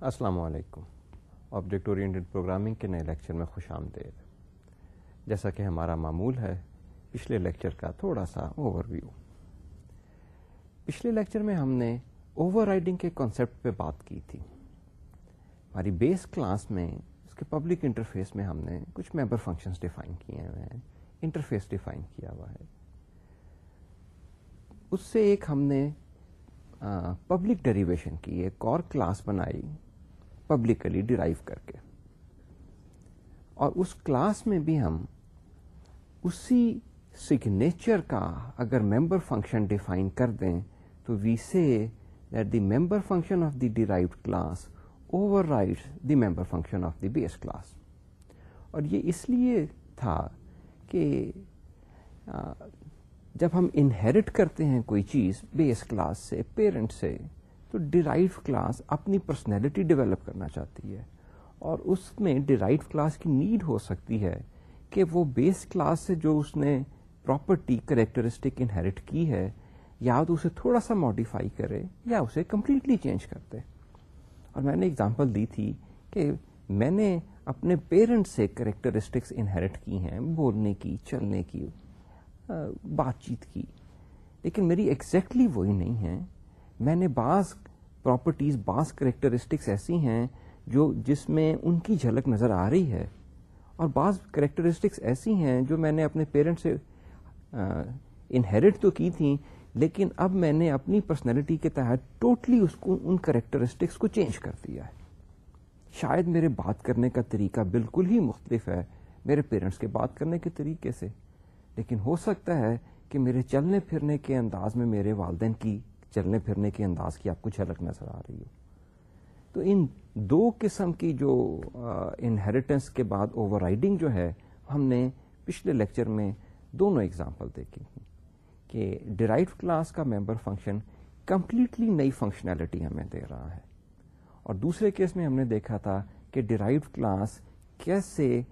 السلام علیکم۔ Object oriented programming کے نئے لیکچر میں خوش آمدید۔ جیسا کہ ہمارا معمول ہے، پچھلے لیکچر کا تھوڑا سا اوور ویو پچھلے لیکچر میں ہم نے اوور رائڈنگ کے کانسیپٹ پہ بات کی تھی۔ ہماری بیس کلاس میں، اس کے پبلک انٹرفیس میں ہم نے کچھ ممبر فنکشنز ڈیفائن کیے ہوئے ہیں۔ انٹرفیس ڈیفائن کیا ہوا ہے۔ اس سے ایک ہم نے پبلک ڈیریویشن کی، ایک اور کلاس بنائی۔ پبلکلی ڈرائیو کر کے اور اس کلاس میں بھی ہم اسی سگنیچر کا اگر ممبر فنکشن ڈیفائن کر دیں تو we say that the member function of the derived class override the member function of the base class اور یہ اس لیے تھا کہ جب ہم انہیریٹ کرتے ہیں کوئی چیز بیس کلاس سے پیرنٹ سے تو ڈیرائیو کلاس اپنی پرسنالٹی ڈیولپ کرنا چاہتی ہے اور اس میں ڈیرائیو کلاس کی نیڈ ہو سکتی ہے کہ وہ بیس کلاس سے جو اس نے پراپرٹی کریکٹرسٹک انہیریٹ کی ہے، یا تو اسے تھوڑا سا ماڈیفائی کرے یا اسے کمپلیٹلی چینج کر دے۔ اور میں نے اگزامپل دی تھی کہ میں نے اپنے پیرنٹ سے کریکٹرسٹکس انہیریٹ کی ہیں، بولنے کی، چلنے کی بات چیت کی۔ لیکن میری ایگزیکٹلی وہی نہیں ہے۔ میں نے بعض پراپرٹیز بعض کریکٹرسٹکس ایسی ہیں جو جس میں ان کی جھلک نظر آ رہی ہے۔ اور بعض کریکٹرسٹکس ایسی ہیں جو میں نے اپنے پیرنٹ سے انہیریٹ تو کی تھیں، لیکن اب میں نے اپنی پرسنالٹی کے تحت ٹوٹلی اس کو، ان کریکٹرسٹکس کو چینج کر دیا ہے۔ شاید میرے بات کرنے کا طریقہ بالکل ہی مختلف ہے میرے پیرنٹس کے بات کرنے کے طریقے سے، لیکن ہو سکتا ہے کہ میرے چلنے پھرنے کے انداز میں میرے والدین کی چلنے پھرنے کے انداز کی آپ کو جھلک نظر آ رہی ہو۔ تو ان دو قسم کی جو انہیریٹنس کے بعد اوور رائڈنگ جو ہے، ہم نے پچھلے لیکچر میں دونوں اگزامپل دیکھی کہ ڈرائیو کلاس کا ممبر فنکشن کمپلیٹلی نئی فنکشنلٹی ہمیں دے رہا ہے۔ اور دوسرے کیس میں ہم نے دیکھا تھا کہ ڈرائیو کلاس کیسے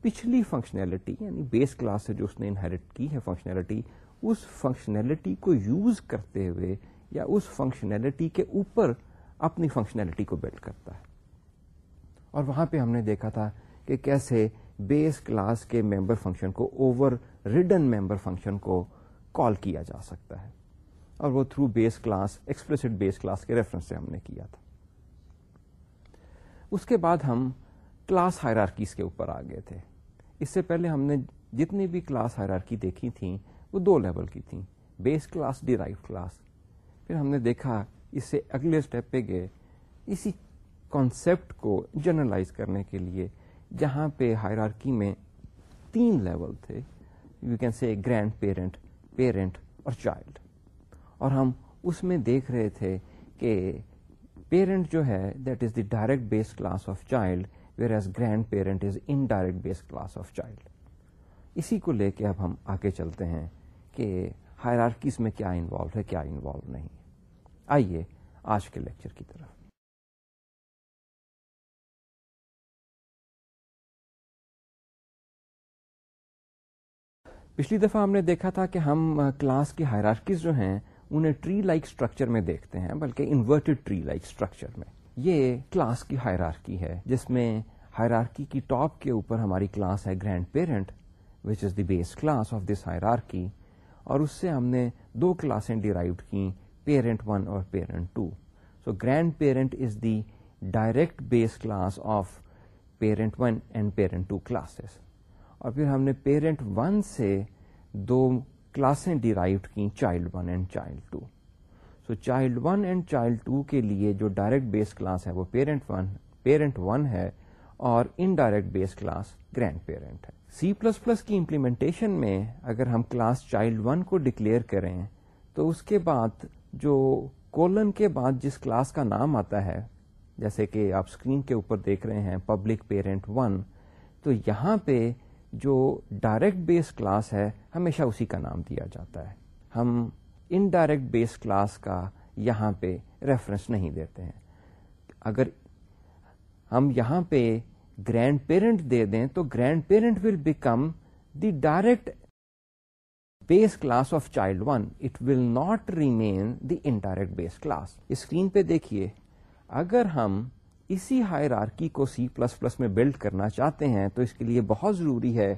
پچھلی فنکشنلٹی یعنی بیس کلاس سے جو اس نے انہیریٹ کی ہے فنکشنلٹی اس فنکشنلٹی کو یوز کرتے ہوئے یا اس فنکشنلٹی کے اوپر اپنی فنکشنلٹی کو بلڈ کرتا ہے۔ اور وہاں پہ ہم نے دیکھا تھا کہ کیسے بیس کلاس کے ممبر فنکشن کو اوور ریڈن ممبر فنکشن کو کال کیا جا سکتا ہے۔ اور وہ through base class explicit base class کے ریفرنس سے ہم نے کیا تھا۔ اس کے بعد ہم کلاس ہائرارکیز کے اوپر آ گئے تھے۔ اس سے پہلے ہم نے جتنی بھی کلاس ہائرارکی دیکھی تھیں، وہ دو لیول کی تھیں۔ بیس کلاس ڈیرائیو کلاس پھر ہم نے دیکھا اس سے اگلے اسٹیپ پہ گئے۔ اسی کانسیپٹ کو جنرلائز کرنے کے لیے، جہاں پہ ہائرارکی میں تین لیول تھے you can say grandparent parent اور چائلڈ اور ہم اس میں دیکھ رہے تھے کہ پیرنٹ جو ہے that is the direct base class of child whereas grandparent is indirect base class of child اسی کو لے کے اب ہم آگے چلتے ہیں کہ ہائرارکیز میں کیا انوالو ہے، کیا انوالو نہیں آئیے آج کے لیکچر کی طرف۔ پچھلی دفعہ ہم نے دیکھا تھا کہ ہم کلاس کی ہائرارکیز جو ہیں، انہیں ٹری لائک اسٹرکچر میں دیکھتے ہیں، بلکہ انورٹیڈ ٹری لائک اسٹرکچر میں۔ یہ کلاس کی ہائرارکی ہے، جس میں ہائرارکی کی ٹاپ کے اوپر ہماری کلاس ہے grandparent which is the base class of this hierarchy اور اس سے ہم نے دو کلاسیں ڈیرائیوڈ کی پیرنٹ ون اور parent two. So grandparent is the direct base class of parent one and parent two classes. اور پھر ہم نے پیرنٹ ون سے دو کلاسیں ڈیرائیوڈ کی child one and child two. So child one and child two کے لیے جو ڈائریکٹ بیس کلاس ہے وہ پیرنٹ ون پیرنٹ ون ہے اور indirect base class grand parent ہے۔ سی پلس پلس کی امپلیمنٹیشن میں اگر ہم کلاس چائلڈ ون کو ڈکلیئر کریں تو اس کے بعد جو کولن کے بعد جس کلاس کا نام آتا ہے، جیسے کہ آپ اسکرین کے اوپر دیکھ رہے ہیں پبلک پیرنٹ ون تو یہاں پہ جو ڈائریکٹ بیس کلاس ہے، ہمیشہ اسی کا نام دیا جاتا ہے۔ ہم ان ڈائریکٹ بیس کلاس کا یہاں پہ ریفرنس نہیں دیتے ہیں۔ اگر ہم یہاں پہ گرینڈ پیرنٹ دے دیں تو grandparent will become the direct base class of child one it will not remain the indirect base class screen پہ دیکھیے، اگر ہم اسی ہائر آرکی کو سی پلس پلس میں بلڈ کرنا چاہتے ہیں، تو اس کے لیے بہت ضروری ہے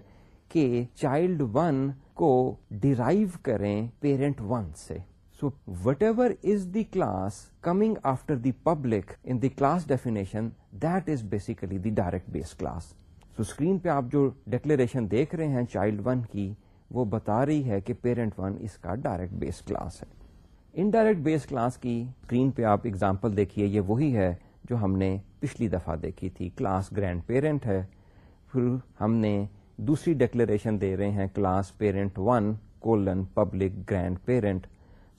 کہ چائلڈ ون کو ڈیرائیو کریں پیرنٹ ون سے۔ So whatever is the class coming after the public in the class definition that is basically the direct base class so screen پہ آپ جو ڈکلیریشن دیکھ رہے ہیں چائلڈ ون کی وہ بتا رہی ہے کہ پیرنٹ ون اس کا ڈائریکٹ بیس کلاس ہے انڈائریکٹ بیس کلاس کی اسکرین پہ آپ اگزامپل دیکھیے یہ وہی ہے جو ہم نے پچھلی دفعہ دیکھی تھی کلاس گرینڈ پیرنٹ ہے پھر ہم نے دوسری ڈکلیریشن دے رہے ہیں class parent one colon public grandparent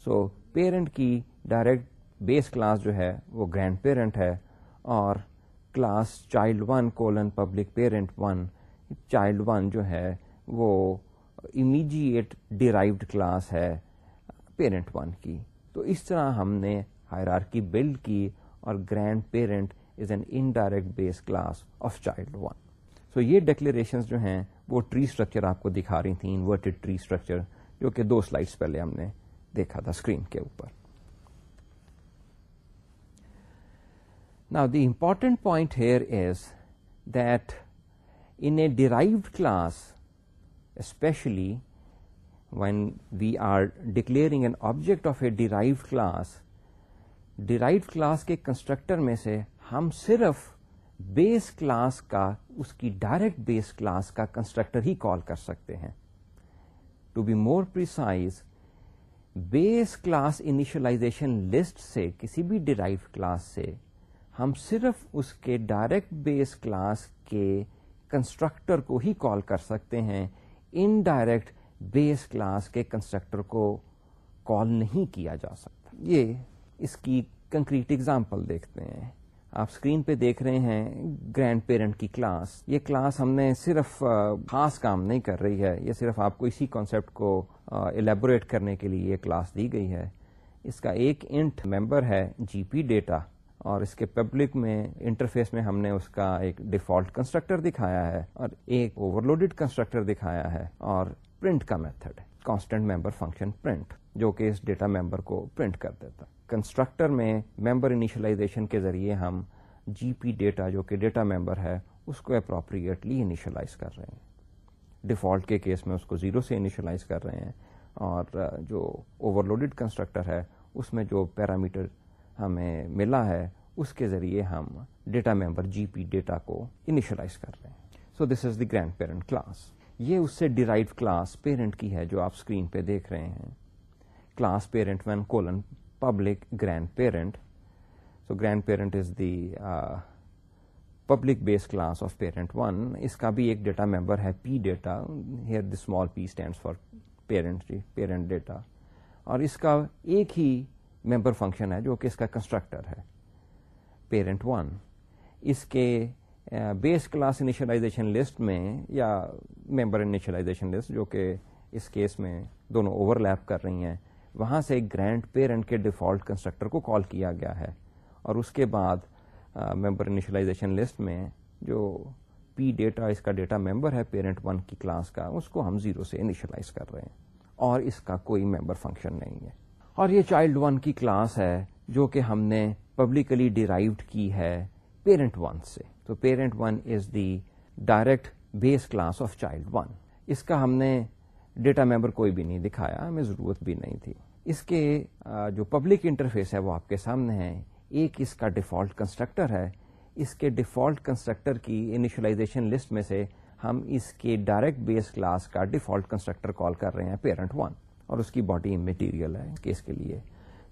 so parent کی ڈائریکٹ بیس کلاس جو ہے وہ گرینڈ پیرنٹ ہے اور class child one colon public parent one child one جو ہے وہ امیجیٹ ڈیرائیوڈ کلاس ہے پیرنٹ ون کی۔ تو اس طرح ہم نے ہائرارکی بلڈ کی اور grandparent is an indirect base class of child one so یہ ڈکلیریشن جو ہیں وہ ٹری اسٹرکچر آپ کو دکھا رہی تھیں انورٹیڈ ٹری اسٹرکچر جو کہ دو سلائڈس پہلے ہم نے دیکھا تھا اسکرین کے اوپر۔ نا the important point here is that in a derived class especially when we are declaring an object of a derived class derived class کے کنسٹرکٹر میں سے ہم صرف بیس کلاس کا، اس کی ڈائریکٹ بیس کلاس کا کنسٹرکٹر ہی کال کر سکتے ہیں۔ To be more precise base class initialization list سے کسی بھی ڈرائیو کلاس سے ہم صرف اس کے ڈائریکٹ بیس کلاس کے کنسٹرکٹر کو ہی کال کر سکتے ہیں۔ ان ڈائریکٹ بیس کلاس کے کنسٹرکٹر کو کال نہیں کیا جا سکتا۔ یہ اس کی کنکریٹ اگزامپل دیکھتے ہیں۔ آپ اسکرین پہ دیکھ رہے ہیں گرینڈ پیرنٹ کی کلاس یہ کلاس ہم نے صرف خاص کام نہیں کر رہی ہے. یہ صرف آپ کو اسی کانسیپٹ کو الیبوریٹ کرنے کے لیے یہ کلاس دی گئی ہے. اس کا ایک انٹ ممبر ہے جی پی ڈیٹا اور اس کے پبلک میں انٹرفیس میں ہم نے اس کا ایک ڈیفالٹ کنسٹرکٹر دکھایا ہے اور ایک اوور لوڈیڈ کنسٹرکٹر دکھایا ہے اور پرنٹ کا method constant member function print جو کہ اس ڈیٹا ممبر کو پرنٹ کر دیتا۔ کنسٹرکٹر میں ممبر انیشلائزیشن کے ذریعے ہم جی پی ڈیٹا جو کہ ڈیٹا ممبر ہے، اس کو اپروپریٹلی انیشلائز کر رہے ہیں۔ ڈیفالٹ کے کیس میں اس کو زیرو سے انیشلائز کر رہے ہیں اور جو اوور لوڈیڈ کنسٹرکٹر ہے، اس میں جو پیرامیٹر ہمیں ملا ہے، اس کے ذریعے ہم data member G P data کو انیشلائز کر رہے ہیں۔ So this is the grandparent class یہ اس سے ڈیرائیو کلاس پیرنٹ کی ہے جو آپ اسکرین پہ دیکھ رہے ہیں۔ Class parent one colon public grandparent so grandparent is the public base class of parent one اس کا بھی ایک ڈیٹا ممبر ہے P data here the small P stand for parent parent data اور اس کا ایک ہی ممبر فنکشن ہے جو کہ اس کا کنسٹرکٹر ہے پیرنٹ ون اس کے بیس کلاس انیشلائزیشن لسٹ میں یا ممبر انیشلائزیشن لسٹ جو کہ اس کیس میں دونوں اوور لیپ کر رہی ہیں وہاں سے گرینڈ پیرنٹ کے ڈیفالٹ کنسٹرکٹر کو کال کیا گیا ہے اور اس کے بعد ممبر انیشلائزیشن لسٹ میں جو پی ڈیٹا، اس کا ڈیٹا ممبر ہے، پیرنٹ ون کی کلاس کا، اس کو ہم زیرو سے انیشلائز کر رہے ہیں اور اس کا کوئی ممبر فنکشن نہیں ہے۔ اور یہ چائلڈ ون کی کلاس ہے جو کہ ہم نے پبلکلی ڈیرائیوڈ کی ہے پیرنٹ ون سے۔ تو parent one is the direct base class of child one. اس کا ہم نے ڈیٹا ممبر کوئی بھی نہیں دکھایا، ہمیں ضرورت بھی نہیں تھی۔ اس کے جو پبلک انٹرفیس ہے وہ آپ کے سامنے ہے، ایک اس کا ڈیفالٹ کنسٹرکٹر ہے۔ اس کے ڈیفالٹ کنسٹرکٹر کی انیشلائزیشن لسٹ میں سے ہم اس کے ڈائریکٹ بیس کلاس کا ڈیفالٹ کنسٹرکٹر کال کر رہے ہیں پیرنٹ ون اور اس کی باڈی مٹیریل ہے کیس کے لیے۔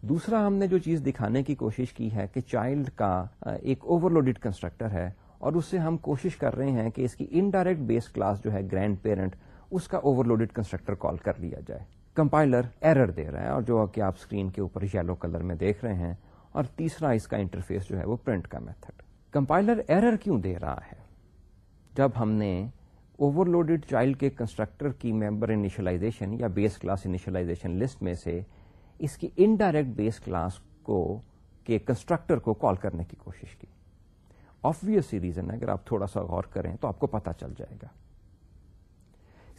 دوسرا، ہم نے جو چیز دکھانے کی کوشش کی ہے کہ چائلڈ کا ایک اوور لوڈیڈ کنسٹرکٹر ہے، اور اس سے ہم کوشش کر رہے ہیں کہ اس کی انڈائریکٹ بیس کلاس جو ہے گرینڈ پیرنٹ اس کا اوور لوڈیڈ کنسٹرکٹر کال کر لیا جائے۔ کمپائلر ایرر دے رہا ہے اور جو کہ آپ اسکرین کے اوپر یلو کلر میں دیکھ رہے ہیں اور تیسرا اس کا انٹرفیس جو ہے وہ پرنٹ کا میتھڈ۔ کمپائلر ایرر کیوں دے رہا ہے؟ جب ہم نے اوور لوڈیڈ چائلڈ کے کنسٹرکٹر کی ممبر انیشلائزیشن یا بیس کلاس انیشلائزیشن لسٹ میں سے اس کی انڈائریکٹ بیس کلاس کو کے کنسٹرکٹر کو کال کرنے کی کوشش کی۔ آبویس ریزن اگر آپ تھوڑا سا غور کریں تو آپ کو پتا چل جائے گا۔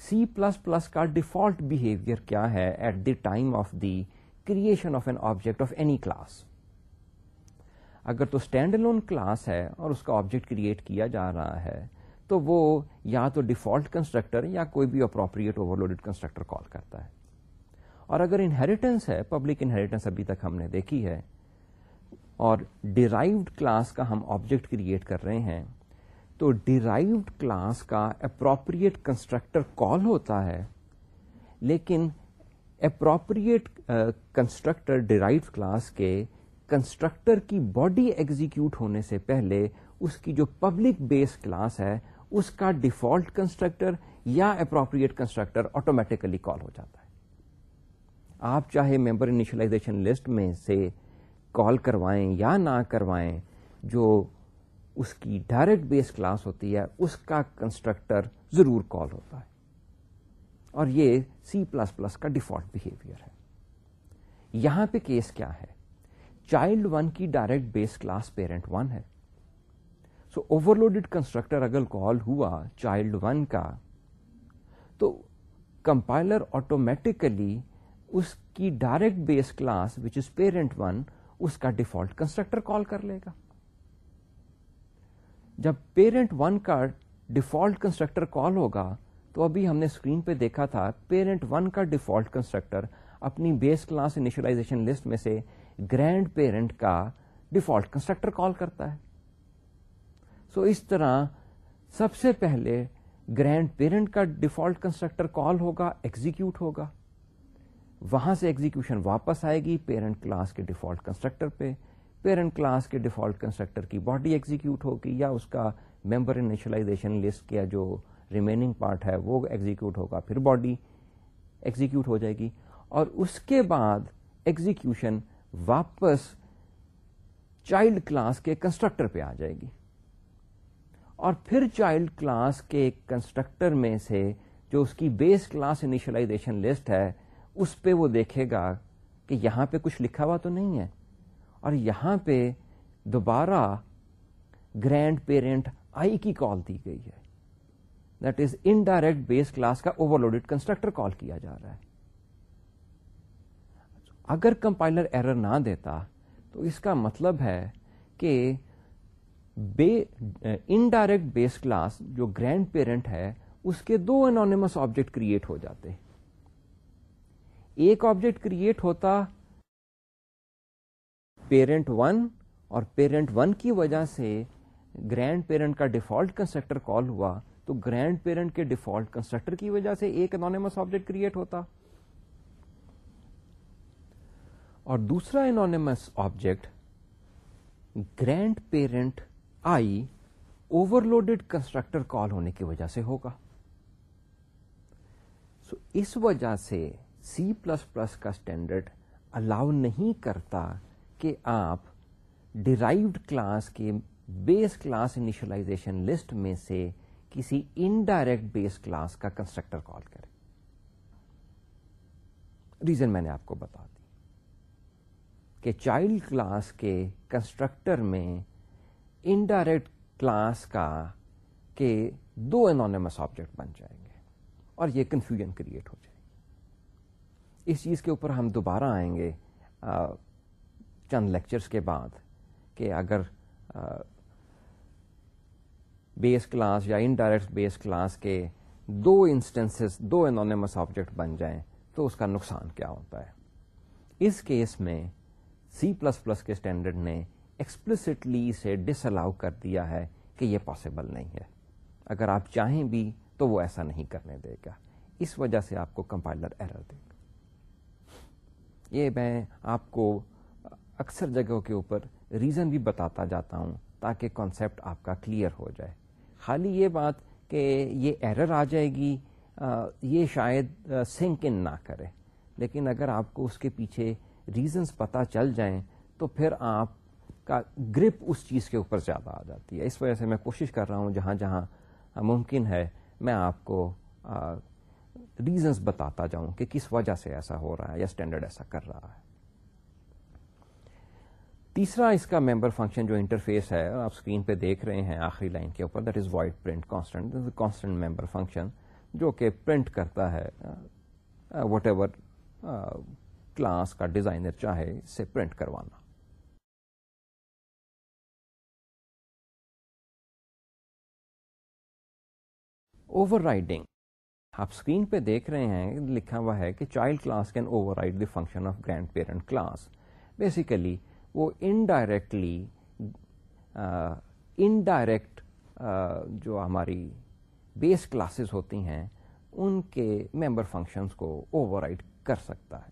سی پلس پلس کا ڈیفالٹ بہیویئر کیا ہے at the time of the creation of an object of any class اگر تو اسٹینڈ لون کلاس ہے اور اس کا آبجیکٹ کریٹ کیا جا رہا ہے، تو وہ یا تو ڈیفالٹ کنسٹرکٹر یا کوئی بھی appropriate overloaded constructor call کرتا ہے۔ اور اگر انہیریٹنس ہے پبلک انہیریٹنس ابھی تک ہم نے دیکھی ہے، اور ڈیرائیوڈ کلاس کا ہم آبجیکٹ کریٹ کر رہے ہیں تو ڈیرائیوڈ کلاس کا اپروپریٹ کنسٹرکٹر کال ہوتا ہے، لیکن اپروپریٹ کنسٹرکٹر ڈیرائیو کلاس کے کنسٹرکٹر کی باڈی ایگزیکیوٹ ہونے سے پہلے اس کی جو پبلک بیس کلاس ہے، اس کا ڈیفالٹ کنسٹرکٹر یا اپروپریٹ کنسٹرکٹر آٹومیٹیکلی کال ہو جاتا ہے۔ آپ چاہے ممبر انیشلائزیشن لسٹ میں سے کال کروائیں یا نہ کروائیں، جو اس کی ڈائریکٹ بیس کلاس ہوتی ہے، اس کا کنسٹرکٹر ضرور کال ہوتا ہے۔ اور یہ سی پلس پلس کا ڈیفالٹ بہیویئر ہے۔ یہاں پہ کیس کیا ہے؟ چائلڈ ون کی direct base class parent one ہے۔ سو اوور لوڈیڈ کنسٹرکٹر اگر کال ہوا چائلڈ ون کا، تو کمپائلر آٹومیٹیکلی اس کی direct base class which is parent one اس کا ڈیفالٹ کنسٹرکٹر کال کر لے گا۔ جب پیرنٹ ون کا ڈیفالٹ کنسٹرکٹر کال ہوگا، تو ابھی ہم نے اسکرین پہ دیکھا تھا پیرنٹ ون کا ڈیفالٹ کنسٹرکٹر اپنی بیس کلاس انیشلائزیشن لسٹ میں سے گرینڈ پیرنٹ کا ڈیفالٹ کنسٹرکٹر کال کرتا ہے۔ سو so اس طرح سب سے پہلے گرینڈ پیرنٹ کا ڈیفالٹ کنسٹرکٹر کال ہوگا ایگزیکیوٹ ہوگا۔ وہاں سے ایگزیکشن واپس آئے گی پیرنٹ کلاس کے ڈیفالٹ کنسٹرکٹر پہ۔ پیرنٹ کلاس کے ڈیفالٹ کنسٹرکٹر کی باڈی ایگزیکیوٹ ہوگی یا اس کا ممبر انیشلائزیشن لسٹ کا جو ریمیننگ پارٹ ہے وہ ایگزیکیوٹ ہوگا، پھر باڈی ایگزیکیوٹ ہو جائے گی اور اس کے بعد ایگزیکشن واپس چائلڈ کلاس کے کنسٹرکٹر پہ آ جائے گی اور پھر چائلڈ کلاس کے کنسٹرکٹر میں سے جو اس کی بیس کلاس انیشلائزیشن لسٹ ہے اس پہ وہ دیکھے گا کہ یہاں پہ کچھ لکھا ہوا تو نہیں ہے۔ اور یہاں پہ دوبارہ گرینڈ پیرنٹ آئی کی کال دی گئی ہے۔ That is indirect base class کا اوور لوڈیڈ کنسٹرکٹر کال کیا جا رہا ہے۔ اگر کمپائلر ایرر نہ دیتا، تو اس کا مطلب ہے کہ انڈائریکٹ بیس کلاس جو گرینڈ پیرنٹ ہے، اس کے دو انانیمس آبجیکٹ کریٹ ہو جاتے۔ ایک آبجیکٹ کریٹ ہوتا پیرنٹ ون اور پیرنٹ ون کی وجہ سے گرینڈ پیرنٹ کا ڈیفالٹ کنسٹرکٹر کال ہوا تو گرینڈ پیرنٹ کے ڈیفالٹ کنسٹرکٹر کی وجہ سے ایک انانیمس آبجیکٹ کریٹ ہوتا۔ اور دوسرا انانیمس آبجیکٹ گرینڈ پیرنٹ آئی اوور لوڈیڈ کنسٹرکٹر کال ہونے کی وجہ سے ہوگا۔ سو so, اس وجہ سے سی پلس پلس کا اسٹینڈرڈ الاؤ نہیں کرتا کہ آپ ڈیرائیوڈ کلاس کے بیس کلاس انیشلائزیشن لسٹ میں سے کسی انڈائریکٹ بیس کلاس کا کنسٹرکٹر کال کریں۔ ریزن میں نے آپ کو بتا دی کہ چائلڈ کلاس کے کنسٹرکٹر میں انڈائریکٹ کلاس کا کے دو انانیمس آبجیکٹ بن جائیں گے اور یہ کنفیوژن کریٹ ہو جائے گی۔ اس چیز کے اوپر ہم دوبارہ آئیں گے چند لیکچرز کے بعد کہ اگر بیس کلاس یا انڈائریکٹ بیس کلاس کے دو انسٹنس دو انانیمس آبجیکٹ بن جائیں تو اس کا نقصان کیا ہوتا ہے؟ اس کیس میں سی پلس پلس کے اسٹینڈرڈ نے ایکسپلسٹلی اسے ڈس الاؤ کر دیا ہے کہ یہ پاسبل نہیں ہے۔ اگر آپ چاہیں بھی تو وہ ایسا نہیں کرنے دے گا۔ اس وجہ سے آپ کو کمپائلر ایرر دے گا۔ یہ میں آپ کو اکثر جگہوں کے اوپر ریزن بھی بتاتا جاتا ہوں تاکہ کانسیپٹ آپ کا کلیئر ہو جائے۔ خالی یہ بات کہ یہ ایرر آ جائے گی یہ شاید سنک ان نہ کرے۔ لیکن اگر آپ کو اس کے پیچھے ریزنس پتا چل جائیں تو پھر آپ کا گرپ اس چیز کے اوپر زیادہ آ جاتی ہے۔ اس وجہ سے میں کوشش کر رہا ہوں جہاں جہاں ممکن ہے میں آپ کو ریزنس بتاتا جاؤں کہ کس وجہ سے ایسا ہو رہا ہے یا اسٹینڈرڈ ایسا کر رہا ہے۔ تیسرا اس کا ممبر فنکشن جو انٹرفیس ہے، آپ اسکرین پہ دیکھ رہے ہیں آخری لائن کے اوپر that is void print constant constant member function جو کہ پرنٹ کرتا ہے وٹ ایور کلاس کا ڈیزائنر چاہے اسے پرنٹ کروانا۔ اوور رائڈنگ آپ اسکرین پہ دیکھ رہے ہیں، لکھا ہوا ہے کہ child class can override the function of grandparent class basically وہ انڈائریکٹلی انڈائریکٹ جو ہماری بیس کلاسز ہوتی ہیں، ان کے ممبر فنکشنز کو اوور رائڈ کر سکتا ہے۔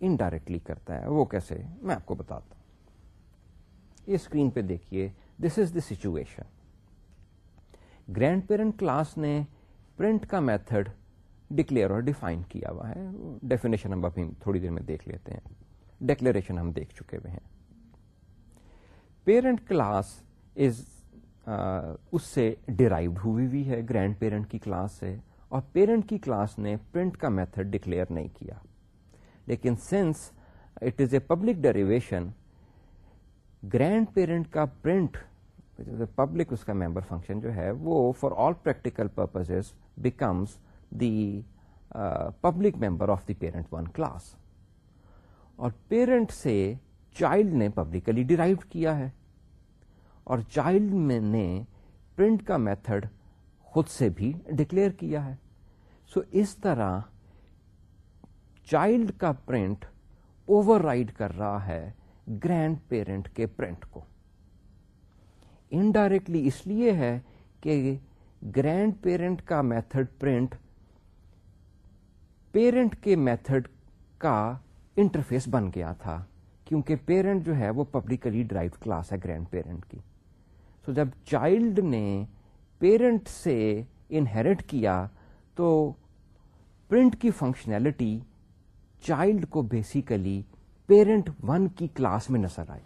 انڈائریکٹلی کرتا ہے۔ وہ کیسے؟ میں آپ کو بتاتا ہوں۔ یہ اسکرین پہ دیکھیے۔ This is the situation grandparent class نے پرنٹ کا میتھڈ ڈکلیئر اور ڈیفائن کیا ہوا ہے۔ ڈیفینیشن ہم ابھی تھوڑی دیر میں دیکھ لیتے ہیں۔ ڈکلیریشن ہم دیکھ چکے ہوئے ہیں۔ پیرنٹ کلاس از اس سے ڈرائیوڈ ہوئی ہوئی ہے، گرینڈ پیرنٹ کی کلاس سے اور پیرنٹ کی کلاس نے پرنٹ کا میتھڈ ڈکلیئر نہیں کیا۔ لیکن since it is a public derivation, grandparent کا پرنٹ پبلک اس کا ممبر فنکشن جو ہے، وہ for all practical purpose becomes the public member of the parent one class. اور پیرنٹ سے چائلڈ نے پبلکلی ڈیرائیو کیا ہے۔ اور چائلڈ میں نے پرنٹ کا میتھڈ خود سے بھی ڈکلیئر کیا ہے۔ سو so اس طرح چائلڈ کا پرنٹ اوور رائڈ کر رہا ہے گرینڈ پیرنٹ کے پرنٹ کو۔ انڈائریکٹلی اس لیے ہے کہ گرینڈ پیرنٹ کا میتھڈ پرنٹ پیرنٹ کے میتھڈ کا انٹرفیس بن گیا تھا، کیونکہ پیرنٹ جو ہے وہ پبلکلی ڈرائیو کلاس ہے گرینڈ پیرنٹ کی۔ سو so جب چائلڈ نے پیرنٹ سے انہیریٹ کیا، تو پرنٹ کی فنکشنلٹی چائلڈ کو بیسیکلی پیرنٹ ون کی کلاس میں نظر آئی۔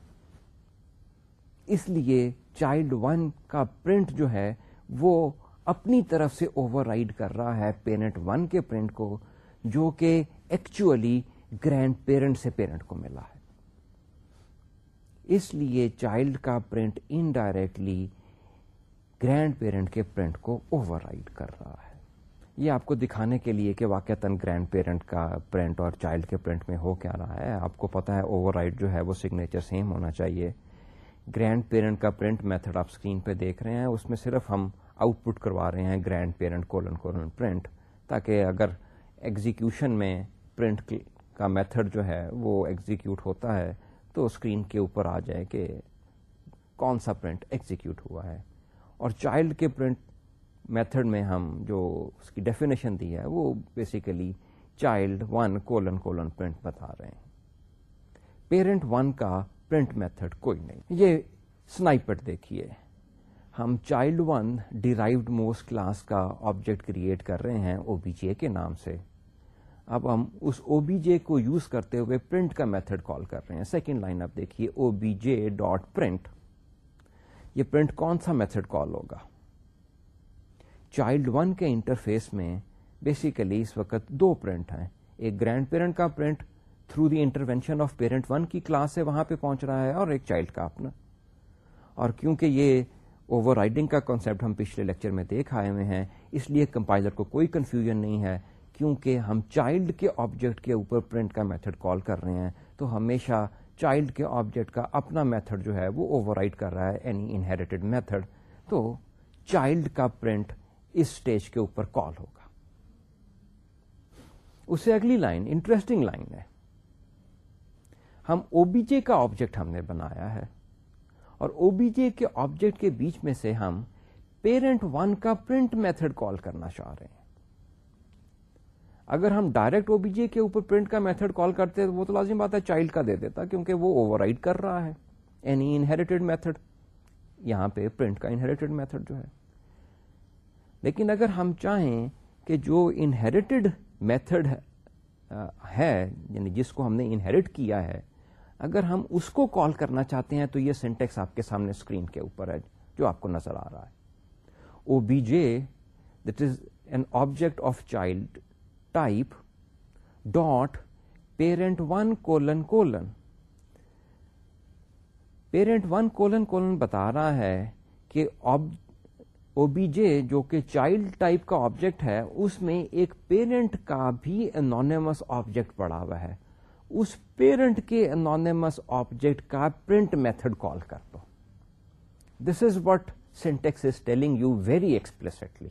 اس لیے چائلڈ ون کا پرنٹ جو ہے، وہ اپنی طرف سے اوور رائڈ کر رہا ہے پیرنٹ ون کے پرنٹ کو، جو کہ ایکچولی گرینڈ پیرنٹ سے پیرنٹ کو ملا ہے۔ اس لیے چائلڈ کا پرنٹ انڈائریکٹلی گرینڈ پیرنٹ کے پرنٹ کو اوور رائڈ کر رہا ہے۔ یہ آپ کو دکھانے کے لیے کہ واقع گرینڈ پیرنٹ کا پرنٹ اور چائلڈ کے پرنٹ میں ہو کیا رہا ہے۔ آپ کو پتا ہے اوور رائڈ جو ہے وہ سگنیچر سیم ہونا چاہیے۔ گرینڈ پیرنٹ کا پرنٹ میتھڈ آپ اسکرین پہ دیکھ رہے ہیں۔ اس میں صرف ہم آؤٹ پٹ کروا رہے ہیں grand parent colon colon print تاکہ اگر ایگزیکیوشن میں پرنٹ کا میتھڈ جو ہے وہ ایگزیکیوٹ ہوتا ہے، تو اسکرین کے اوپر آ جائے کہ کون سا پرنٹ ایگزیکیوٹ ہوا ہے۔ اور چائلڈ کے پرنٹ میتھڈ میں ہم جو اس کی ڈیفینیشن دی ہے، وہ basically child one colon colon print بتا رہے ہیں۔ پیرنٹ ون کا پرنٹ میتھڈ کوئی نہیں۔ یہ سنائپر دیکھیے۔ ہم child one derived most class کا آبجیکٹ کریٹ کر رہے ہیں او بی جے کے نام سے۔ اب ہم اس او بی جے کو یوز کرتے ہوئے پرنٹ کا میتھڈ کال کر رہے ہیں۔ سیکنڈ لائن اب دیکھیے O B J dot print یہ پرنٹ کون سا میتھڈ کال ہوگا؟ چائلڈ ون کے انٹرفیس میں بیسیکلی اس وقت دو پرنٹ ہیں۔ ایک گرینڈ پیرنٹ کا print through the intervention of parent one کی کلاس سے وہاں پہ پہنچ رہا ہے اور ایک چائلڈ کا اپنا۔ اور کیونکہ یہ اوور رائڈنگ کا کانسیپٹ ہم پچھلے لیکچر میں دیکھ آئے ہوئے ہیں، اس لیے کمپائلر کو کوئی کنفیوژن نہیں ہے۔ کیونکہ ہم چائلڈ کے آبجیکٹ کے اوپر پرنٹ کا میتھڈ کال کر رہے ہیں، تو ہمیشہ چائلڈ کے آبجیکٹ کا اپنا میتھڈ جو ہے وہ اوور رائڈ کر رہا ہے اینی انہیریٹڈ میتھڈ تو چائلڈ کا پرنٹ اس اسٹیج کے اوپر کال ہوگا۔ اس سے اگلی لائن انٹرسٹنگ لائن ہے۔ ہم او بی جے کا آبجیکٹ ہم نے بنایا ہے۔ اور او بی جے کے آبجیکٹ کے بیچ میں سے ہم پیرنٹ ون کا پرنٹ میتھڈ کال کرنا چاہ رہے ہیں۔ اگر ہم ڈائریکٹ او بی جے کے اوپر پرنٹ کا میتھڈ کال کرتے وہ تو لازم بات ہے چائلڈ کا دے دیتا کیونکہ وہ اوور رائڈ کر رہا ہے. اینی انہیریٹڈ میتھڈ یہاں پہ پرنٹ کا انہیریٹڈ میتھڈ جو ہے. لیکن اگر ہم چاہیں کہ جو انہیریٹڈ میتھڈ ہے یعنی جس کو ہم نے انہیریٹ کیا ہے، اگر ہم اس کو کال کرنا چاہتے ہیں تو یہ سینٹیکس آپ کے سامنے اسکرین کے اوپر ہے جو آپ کو نظر آ رہا ہے. O B J that is an object of child type dot parent one colon colon parent one colon colon بتا رہا ہے کہ او بی جے جو کہ چائلڈ ٹائپ کا آبجیکٹ ہے اس میں ایک پیرنٹ کا بھی انونیمس آبجیکٹ پڑا ہوا ہے اس پیرنٹ کے انونیمس آبجیکٹ کا پرنٹ میتھڈ کال کر دو this is what syntax is telling you very explicitly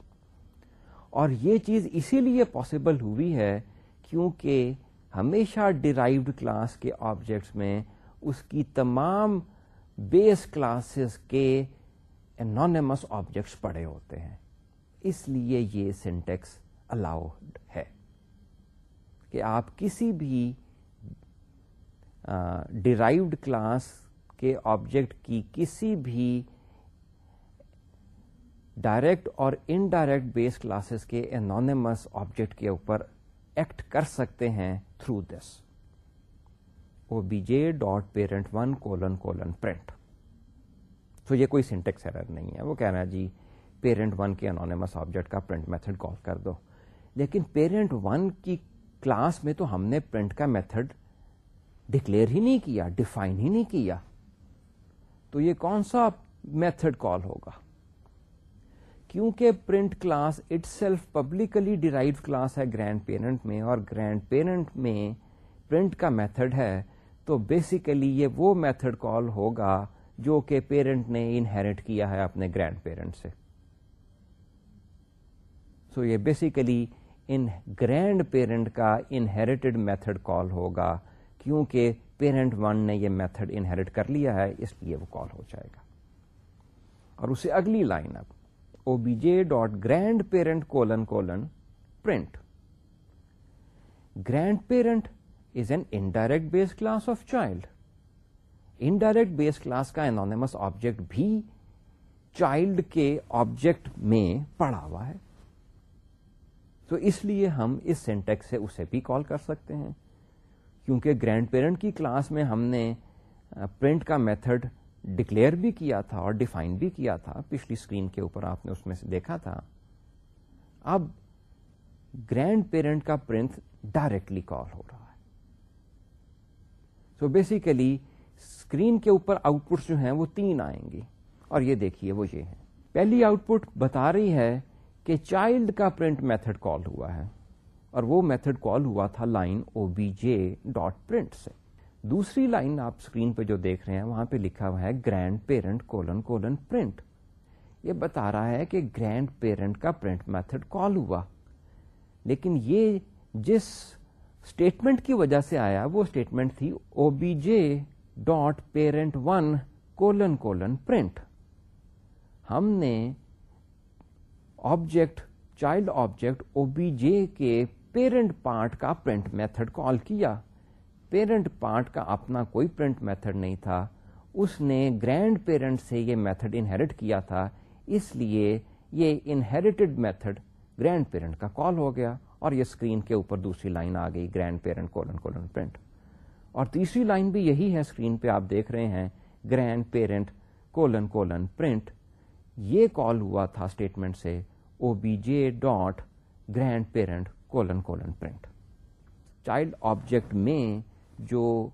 اور یہ چیز اسی لیے پاسبل ہوئی ہے کیونکہ ہمیشہ ڈرائیوڈ کلاس کے آبجیکٹس میں اس کی تمام بیس کلاسز کے انانیمس آبجیکٹس پڑے ہوتے ہیں۔ اس لیے یہ سینٹیکس الاؤڈ ہے کہ آپ کسی بھی ڈرائیوڈ کلاس کے آبجیکٹ کی کسی بھی ڈائریکٹ اور انڈائریکٹ بیس کلاسز کے انانیمس آبجیکٹ کے اوپر ایکٹ کر سکتے ہیں through this O B J dot parent one colon colon print تو یہ کوئی سینٹیکس ایرر نہیں ہے. وہ کہہ رہا ہے جی پیرنٹ ون کے انانیمس آبجیکٹ کا پرنٹ میتھڈ کال کر دو. لیکن پیرنٹ ون کی کلاس میں تو ہم نے پرنٹ کا میتھڈ ڈکلیئر ہی نہیں کیا ڈیفائن ہی نہیں کیا. تو یہ کون سا میتھڈ کال ہوگا؟ کیونکہ print class itself publicly derive class ہے گرینڈ پیرنٹ میں اور گرینڈ پیرنٹ میں پرنٹ کا میتھڈ ہے، تو بیسیکلی یہ وہ میتھڈ کال ہوگا جو کہ پیرنٹ نے انہیریٹ کیا ہے اپنے گرینڈ پیرنٹ سے. سو so یہ بیسیکلی ان گرینڈ پیرنٹ کا انہیریٹڈ میتھڈ کال ہوگا کیونکہ پیرنٹ ون نے یہ میتھڈ انہیریٹ کر لیا ہے، اس لیے وہ کال ہو جائے گا. اور اسے اگلی لائن اب O B J dot grandparent colon colon print grandparent is an indirect base class of child indirect base class کا انانیمس آبجیکٹ بھی چائلڈ کے آبجیکٹ میں پڑا ہوا ہے تو اس لیے ہم اس سینٹیکس سے اسے بھی کال کر سکتے ہیں کیونکہ گرینڈ پیرنٹ کی کلاس میں ہم نے پرنٹ کا میتھڈ ڈکلیئر بھی کیا تھا اور ڈیفائن بھی کیا تھا، پچھلی اسکرین کے اوپر آپ نے اس میں سے دیکھا تھا۔ اب گرینڈ پیرنٹ کا پرنٹ ڈائریکٹلی کال ہو رہا ہے۔ سو بیسیکلی اسکرین کے اوپر آؤٹ پٹ جو ہیں وہ تین آئیں گی۔ اور یہ دیکھیے وہ یہ ہے پہلی آؤٹ پٹ بتا رہی ہے کہ چائلڈ کا پرنٹ میتھڈ کال ہوا ہے۔ اور وہ میتھڈ کال ہوا تھا line O B J dot print سے۔ دوسری لائن آپ اسکرین پہ جو دیکھ رہے ہیں، وہاں پہ لکھا ہوا ہے grand parent colon colon print. یہ بتا رہا ہے کہ گرینڈ پیرنٹ کا پرنٹ میتھڈ کال ہوا۔ لیکن یہ جس اسٹیٹمنٹ کی وجہ سے آیا، وہ اسٹیٹمنٹ تھی O B J dot parent one colon colon print ہم نے object child object O B J کے پیرنٹ پارٹ کا پرنٹ میتھڈ کال کیا۔ پیرنٹ پارٹ کا اپنا کوئی پرنٹ میتھڈ نہیں تھا۔ اس نے گرینڈ پیرنٹ سے یہ میتھڈ انہیریٹ کیا تھا۔ اس لیے یہ انہیریٹڈ میتھڈ گرینڈ پیرنٹ کا کال ہو گیا اور یہ اسکرین کے اوپر دوسری لائن آ گئی grand parent colon colon print اور تیسری لائن بھی یہی ہے اسکرین پہ آپ دیکھ رہے ہیں۔ Grand parent colon colon print یہ کال ہوا تھا اسٹیٹمنٹ سے۔ O B J dot grandparent colon colon print child object میں جو